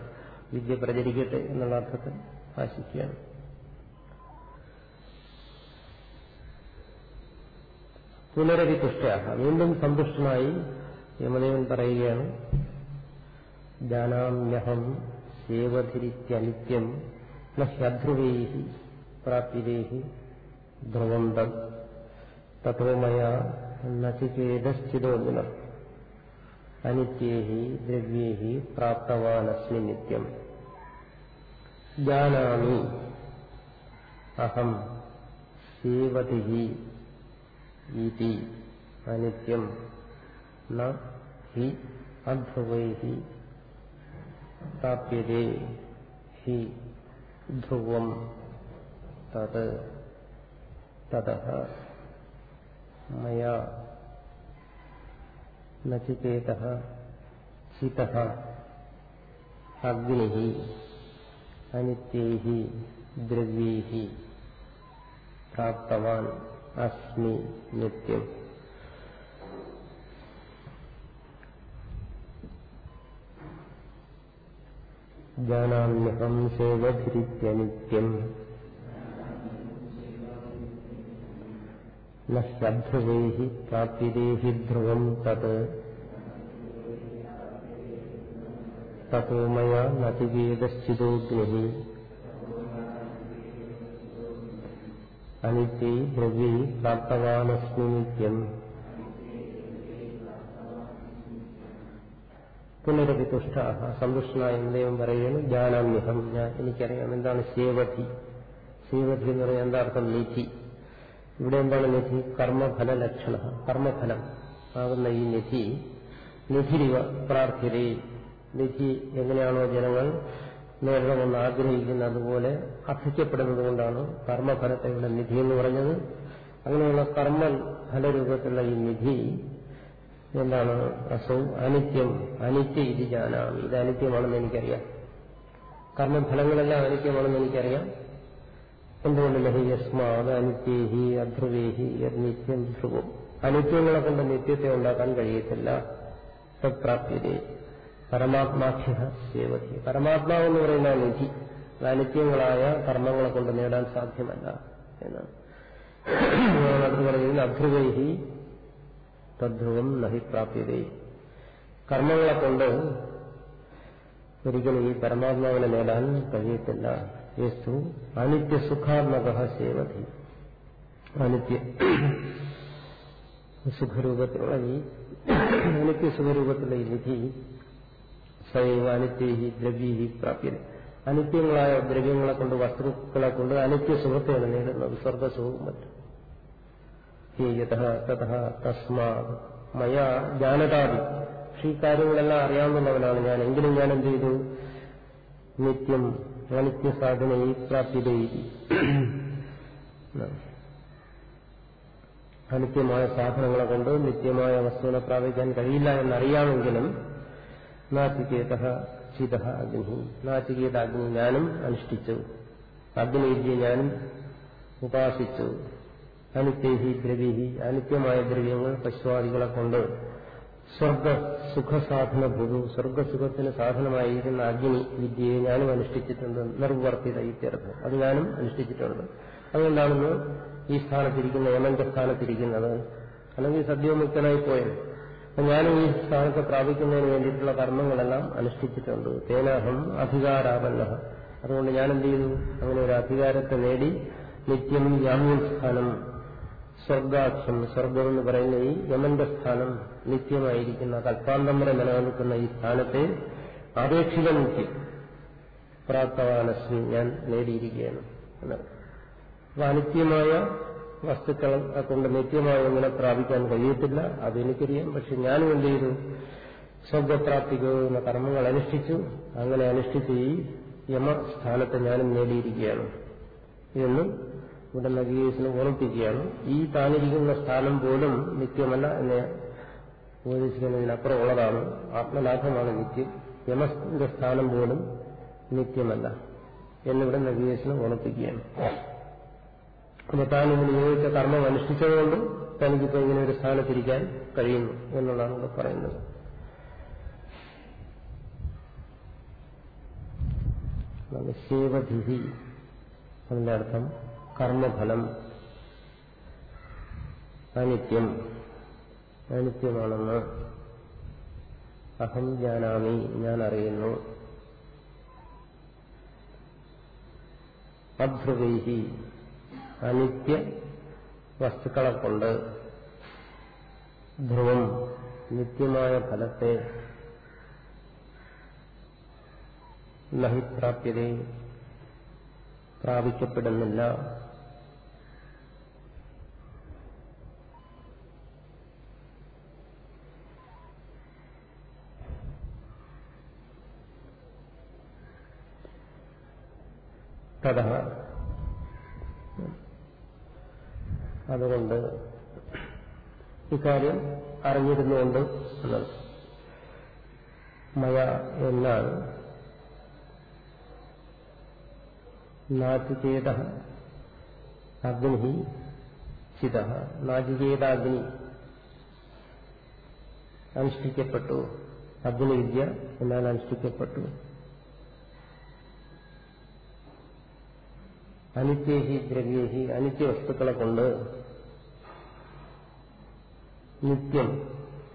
വിദ്യ പ്രചരിക്കട്ടെ എന്നുള്ള അർത്ഥത്തിൽ ആശിക്കുകയാണ്. പുനരവി തുഷ്ടയാഹ വീണ്ടും സന്തുഷ്ടനായി യമദേവൻ പറയുകയാണ് ജാനാമ്യഹം സേവധിരിത്യനിത്യം നഹ്യധ്രുവൈഹി പ്രാപ്തിരേഹി ധ്രുവം തത്വമയ നചികേതസ്ഥിതോ ഗുണം അനിത്യേഹി ദ്രവ്യേഹി പ്രാപ്തവാനസ്മി നിത്യം. ജാനാമി. അഹം സേവതി ഇതി. അനിത്യം ന ഹി അധ്രുവൈ പ്രാപ്യതേ ഹി ധ്രുവം തത്. തതഃ മയാ നചികേതഃ ചിതഃ അഗ്നിഃ അനിത്യൈः ദ്രവ്യൈः പ്രാപ്തവാൻ അസ്മി നിത്യം ജാനാമ്യഹം സേവധിരിത്യനിത്യം നധ്രുവൈः പ്രാപ്തിദേഹി ധ്രുവം തത് തപോമയ മയാ നചികേതശ്ചിതോഗ്നിഃ അനിത്യൈ ദ്രവ്യൈ പ്രാപ്തവാനസ്മി നിത്യം പുനരപി തുഷ്ട സന്തുഷ്ടനായ ദൈവം പറയുകയാണ് ജാനാമ്യഹം ഞാൻ എനിക്കറിയാം എന്താണ് സേവധി? സേവധി എന്ന് പറഞ്ഞാൽ എന്താ അർത്ഥം നിധി ഇവിടെ എന്താണ് നിധി? കർമ്മഫല ലക്ഷണ കർമ്മഫലം ആകുന്ന ഈ നിധി നിധിരിവ പ്രാർത്ഥ്യതേ നിധി എങ്ങനെയാണോ ജനങ്ങൾ നേരിടണമെന്ന് ആഗ്രഹിക്കുന്ന അതുപോലെ അർഹിക്കപ്പെടുന്നത് കൊണ്ടാണ് കർമ്മഫലത്തെ ഇവിടെ നിധി എന്ന് പറഞ്ഞത്. അങ്ങനെയുള്ള കർമ്മ ഫലരൂപത്തിലുള്ള ഈ നിധി എന്താണ്? അസൗ അനിത്യം അനിത്യ ഇത് ജാനാണ് ഇത് അനിത്യമാണെന്ന് എനിക്കറിയാം. കർമ്മഫലങ്ങളെല്ലാം അനിത്യമാണെന്ന് എനിക്കറിയാം. എന്തുകൊണ്ട് ലഹി യസ്മാത് അനിത്യേഹി അധ്രുവേഹി നിത്യം ധ്രുവം. അനിത്യങ്ങളെ കൊണ്ട് നിത്യത്തെ ഉണ്ടാക്കാൻ കഴിയത്തില്ല. തത്പ്രാപ്യതേ. പരമാത്മാഖ്യ സേവതി. പരമാത്മാവെന്ന് പറയുന്ന നിധി അനിത്യങ്ങളായ കർമ്മങ്ങളെ കൊണ്ട് നേടാൻ സാധ്യമല്ല എന്നാണ്. അടുത്ത് പറയുന്നത് അധ്രുവൈഹി തദ്ധ്രുവം നഹി പ്രാപ്യതേ. കർമ്മങ്ങളെ കൊണ്ട് ഒരിക്കലും ഈ പരമാത്മാവിനെ നേടാൻ കഴിയത്തില്ല. യേശു അനിത്യ സുഖാത്മക സേവതി അനിത്യ സുഖരൂപത്തിലുള്ള ഈ അനിത്യ സുഖരൂപത്തിലുള്ള ഈ നിധി സൈവ അനിത്യഹി ദ്രവ്യഹി പ്രാപ്യൻ അനിത്യങ്ങളായ ദ്രവ്യങ്ങളെ കൊണ്ട് വസ്തുക്കളെ കൊണ്ട് അനിത്യ സുഖത്തെയാണ് നേടുന്നത് സ്വർഗസുഖവും മറ്റും തസ്മാ മയാ ജാനതാദി പക്ഷെ ഈ കാര്യങ്ങളെല്ലാം അറിയാവുന്നവനാണ് ഞാൻ. എങ്കിലും ഞാൻ എന്ത് ചെയ്തു? നിത്യം അനിത്യ സാധന ഈ പ്രാപ്യതയിരി അനിത്യമായ സാധനങ്ങളെ കൊണ്ട് നിത്യമായ വസ്തുവിനെ പ്രാപിക്കാൻ കഴിയില്ല എന്നറിയാമെങ്കിലും നാചികേത ചിത അഗ്നി. നാചികേത അഗ്നി ഞാനും അനുഷ്ഠിച്ചു. അഗ്നിയെ ഞാനും ഉപാസിച്ചു. അനിത്യഹി ദ്രവ്യഹി അനിത്യമായ ദ്രവ്യങ്ങൾ പശുവാദികളെ കൊണ്ട് സ്വർഗ സുഖസാധന സ്വർഗസുഖത്തിന് സാധനമായിരിക്കുന്ന അഗ്നി വിദ്യയെ ഞാനും അനുഷ്ഠിച്ചിട്ടുണ്ട്. നിർവർത്തിത ഇത്യർത്ഥം അത് ഞാനും അനുഷ്ഠിച്ചിട്ടുണ്ട്. അതുകൊണ്ടാണെന്ന് ഈ സ്ഥാനത്തിരിക്കുന്ന യമന്റെ സ്ഥാനത്തിരിക്കുന്നത്. അല്ലെങ്കിൽ സദ്യോമുക്തനായി പോയത്. അപ്പൊ ഞാനും ഈ സ്ഥാനത്ത് പ്രാപിക്കുന്നതിന് വേണ്ടിയിട്ടുള്ള കർമ്മങ്ങളെല്ലാം അനുഷ്ഠിച്ചിട്ടുണ്ട്. തേനാഹം അധികാരാപന്ന അതുകൊണ്ട് ഞാൻ എന്ത് ചെയ്തു? അങ്ങനെ ഒരു അധികാരത്തെ നേടി നിത്യം യാമ്യസ്ഥാനം സ്വർഗാക്ഷം സ്വർഗം എന്ന് പറയുന്ന ഈ യമന്റെ സ്ഥാനം നിത്യമായിരിക്കുന്ന കൽപ്പാന്തം വരെ നിലനിൽക്കുന്ന ഈ സ്ഥാനത്തെ ആപേക്ഷിക നിത്യം പ്രാപ്തവാനസ്മി ഞാൻ നേടിയിരിക്കുകയാണ് അപ്പൊ അനിത്യമായ വസ്തുക്കളെ കൊണ്ട് നിത്യമായി ഇങ്ങനെ പ്രാപിക്കാൻ കഴിയത്തില്ല. അതെനിക്കറിയാം. പക്ഷെ ഞാനും എന്ത് ചെയ്തു സ്വർഗപ്രാപ്തിക്കുന്ന കർമ്മങ്ങൾ അനുഷ്ഠിച്ചു. അങ്ങനെ അനുഷ്ഠിച്ച് ഈ യമസ്ഥാനത്തെ ഞാനും നേടിയിരിക്കുകയാണ്. എന്നും ഇവിടെ നഗീസിനെ ഓർമ്മിപ്പിക്കുകയാണ്. ഈ താനിരിക്കുന്ന സ്ഥാനം പോലും നിത്യമല്ല എന്നെ ഉപദേശിക്കുന്നതിനപ്പുറം ഉള്ളതാണ് ആത്മലാഭമാണ് നിത്യം. യമന്റെ സ്ഥാനം പോലും നിത്യമല്ല. എന്നിവിടെ നഗീസിനെ ഉറപ്പിക്കുകയാണ്. അപ്പൊ താൻ ഇങ്ങനെ യോജിച്ച കർമ്മം അനുഷ്ഠിച്ചതുകൊണ്ട് തനിക്കിപ്പോ ഇങ്ങനെ ഒരു സ്ഥാനത്തിരിക്കാൻ കഴിയുന്നു എന്നുള്ളതാണ് ഇവിടെ പറയുന്നത്. ശേവധിഹി അതിന്റെ അർത്ഥം കർമ്മഫലം. അനിത്യം. അനിത്യമാണെന്ന് അഹം ജാനാമി ഞാൻ അറിയുന്നു. അധ്രുവൈഹി അനിത്യ വസ്തുക്കളെ കൊണ്ട് ധ്രുവം നിത്യമായ ഫലത്തെ നഹി പ്രാപ്യത പ്രാപിക്കപ്പെടുന്നില്ല. തഥ അതുകൊണ്ട് ഇക്കാര്യം അറിഞ്ഞിരുന്നുകൊണ്ട് മയ എന്നാൽ നാചികേത അഗ്നി ചിത. നാചികേതാഗ്നി അനുഷ്ഠിക്കപ്പെട്ടു. അഗ്നിവിദ്യ എന്നാൽ അനുഷ്ഠിക്കപ്പെട്ടു. അനിത്യേഹി ദ്രവ്യേഹി അനിത്യ വസ്തുക്കളെ കൊണ്ട് നിത്യം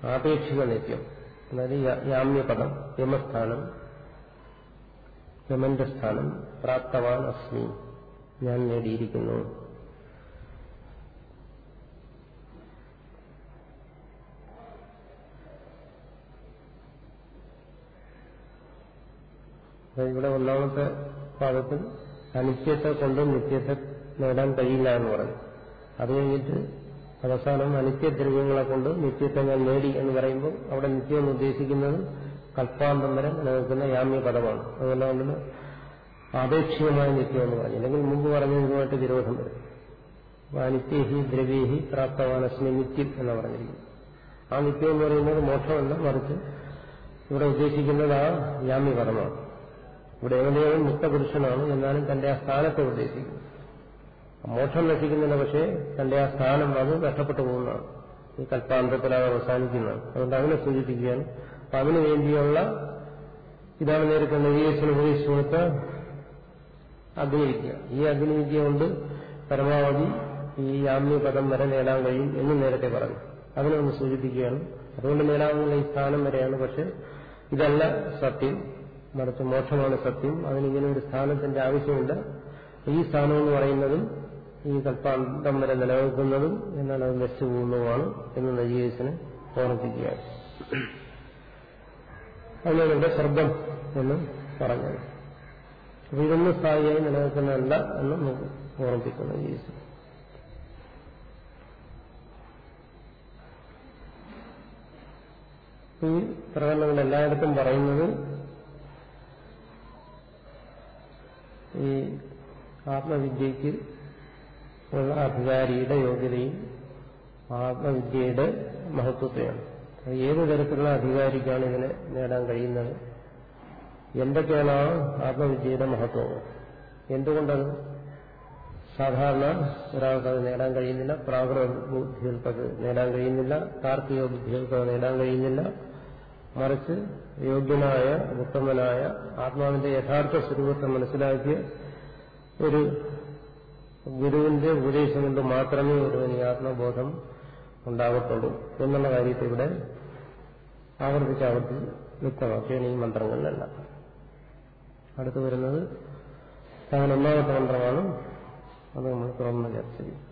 ആപേക്ഷിക നിത്യം അതായത് യാമ്യപദം യമസ്ഥാനം യമന്റെ സ്ഥാനം പ്രാപ്തവാൻ അസ്മി. ഞാൻ നേടിയിരിക്കുന്നു. ഇവിടെ ഒന്നാമത്തെ ഭാഗത്തിൽ അനിത്യത്തെ കൊണ്ട് നിത്യത്തെ നേടാൻ കഴിയില്ല എന്ന് പറഞ്ഞു അത് കഴിഞ്ഞിട്ട് അവസാനം അനിത്യദ്രവ്യങ്ങളെ കൊണ്ട് നിത്യത്തെ ഞാൻ നേടി എന്ന് പറയുമ്പോൾ അവിടെ നിത്യം എന്ന് ഉദ്ദേശിക്കുന്നത് കൽപ്പാന്തം വരെ നിലനിൽക്കുന്ന യാമ്യ പദമാണ് അതുകൊണ്ടാണ് ആപേക്ഷികമായ നിത്യം എന്ന് പറഞ്ഞു. അല്ലെങ്കിൽ മുമ്പ് പറഞ്ഞതുമായിട്ട് വിരോധം വരും. അനിത്യഹി ദ്രവ്യഹി പ്രാപ്തവാനസ്മി നിത്യം എന്ന് പറഞ്ഞിരിക്കുന്നു. ആ നിത്യം എന്ന് പറയുന്നത് മോക്ഷമല്ല മറിച്ച് ഇവിടെ ഉദ്ദേശിക്കുന്നത് ആ യാമ്യ പദമാണ് ഇവിടെ എങ്ങനെയും മുക്തപുരുഷനാണ് എന്നാലും തന്റെ ആ സ്ഥാനത്തെ ഉദ്ദേശിക്കുന്നു. മോക്ഷം നശിക്കുന്നില്ല പക്ഷേ തന്റെ ആ സ്ഥാനം അത് നഷ്ടപ്പെട്ടു പോകുന്നതാണ്. ഈ കൽപ്പാന്തത്തിൽ അത് അവസാനിക്കുന്നതാണ്. അതുകൊണ്ട് അവനെ സൂചിപ്പിക്കുകയാണ് അപ്പൊ അതിനു വേണ്ടിയുള്ള ഇതാണ് നേരത്തെ നവീകരണ ഉപദേശിച്ചു കൊടുത്ത അഗ്നിവിദ്യ ഈ അഗ്നിവിദ്യ കൊണ്ട് പരമാവധി ഈ യാമ്യ പദം വരെ നേടാൻ കഴിയും എന്ന് നേരത്തെ പറഞ്ഞു. അതിനെ ഒന്ന് സൂചിപ്പിക്കുകയാണ്. അതുകൊണ്ട് നേടാവുന്ന ഈ സ്ഥാനം വരെയാണ്. പക്ഷെ ഇതല്ല സത്യം. മറിച്ച് മോക്ഷമാണ് സത്യം. അതിനിങ്ങനെ ഒരു സ്ഥാനത്തിന്റെ ആവശ്യമുണ്ട്. ഈ സ്ഥാനം എന്ന് പറയുന്നതും ഈ കൽപ്പാന്തം വരെ നിലനിൽക്കുന്നതും എന്നാൽ അത് നശിച്ചു പോകുന്നതുമാണ് എന്ന് നജീവസിനെ ഓർമ്മിപ്പിക്കുകയാണ്. അതിനാണ് ഇവിടെ ശബ്ദം എന്ന് പറഞ്ഞത്. അപ്പൊ ഇതൊന്നും സ്ഥായിയായി നിലനിൽക്കുന്നതല്ല എന്ന് നമുക്ക് ഓർമ്മിപ്പിക്കുന്നു ജീസ് ഈ പ്രകടനങ്ങൾ എല്ലായിടത്തും പറയുന്നത് ഈ ആത്മവിദ്യയ്ക്ക് ഉള്ള അധികാരിയുടെ യോഗ്യതയും ആത്മവിദ്യയുടെ മഹത്വത്തെയാണ്. ഏത് തരത്തിലുള്ള അധികാരിക്കാണ് ഇതിനെ നേടാൻ കഴിയുന്നത്? എന്തൊക്കെയാണ് ആ ആത്മവിദ്യയുടെ മഹത്വം? എന്തുകൊണ്ടത്? സാധാരണ ഒരാൾക്ക് അത് നേടാൻ കഴിയുന്നില്ല. പ്രാകൃത ബുദ്ധികൾക്ക് അത് നേടാൻ കഴിയുന്നില്ല. താർക്കിക ബുദ്ധികൾക്ക് അത് നേടാൻ കഴിയുന്നില്ല. മറിച്ച് യോഗ്യനായ ഉത്തമനായ ആത്മാവിന്റെ യഥാർത്ഥ സ്വരൂപത്തെ മനസ്സിലാക്കിയ ഒരു ഗുരുവിന്റെ ഉപദേശം കൊണ്ട് മാത്രമേ ഒരുവന് ആത്മബോധം ഉണ്ടാകത്തുള്ളൂ എന്നുള്ള കാര്യത്തെ ഇവിടെ ആവർത്തിച്ച് ആവർത്തിച്ച് വ്യക്തമാക്കിയാണ് ഈ മന്ത്രങ്ങളിലല്ല. അടുത്തു വരുന്നത് അങ്ങനെ ഒന്നാമത്തെ മന്ത്രമാണ്. അത് നമ്മൾ തുറന്ന് ചർച്ച ചെയ്യും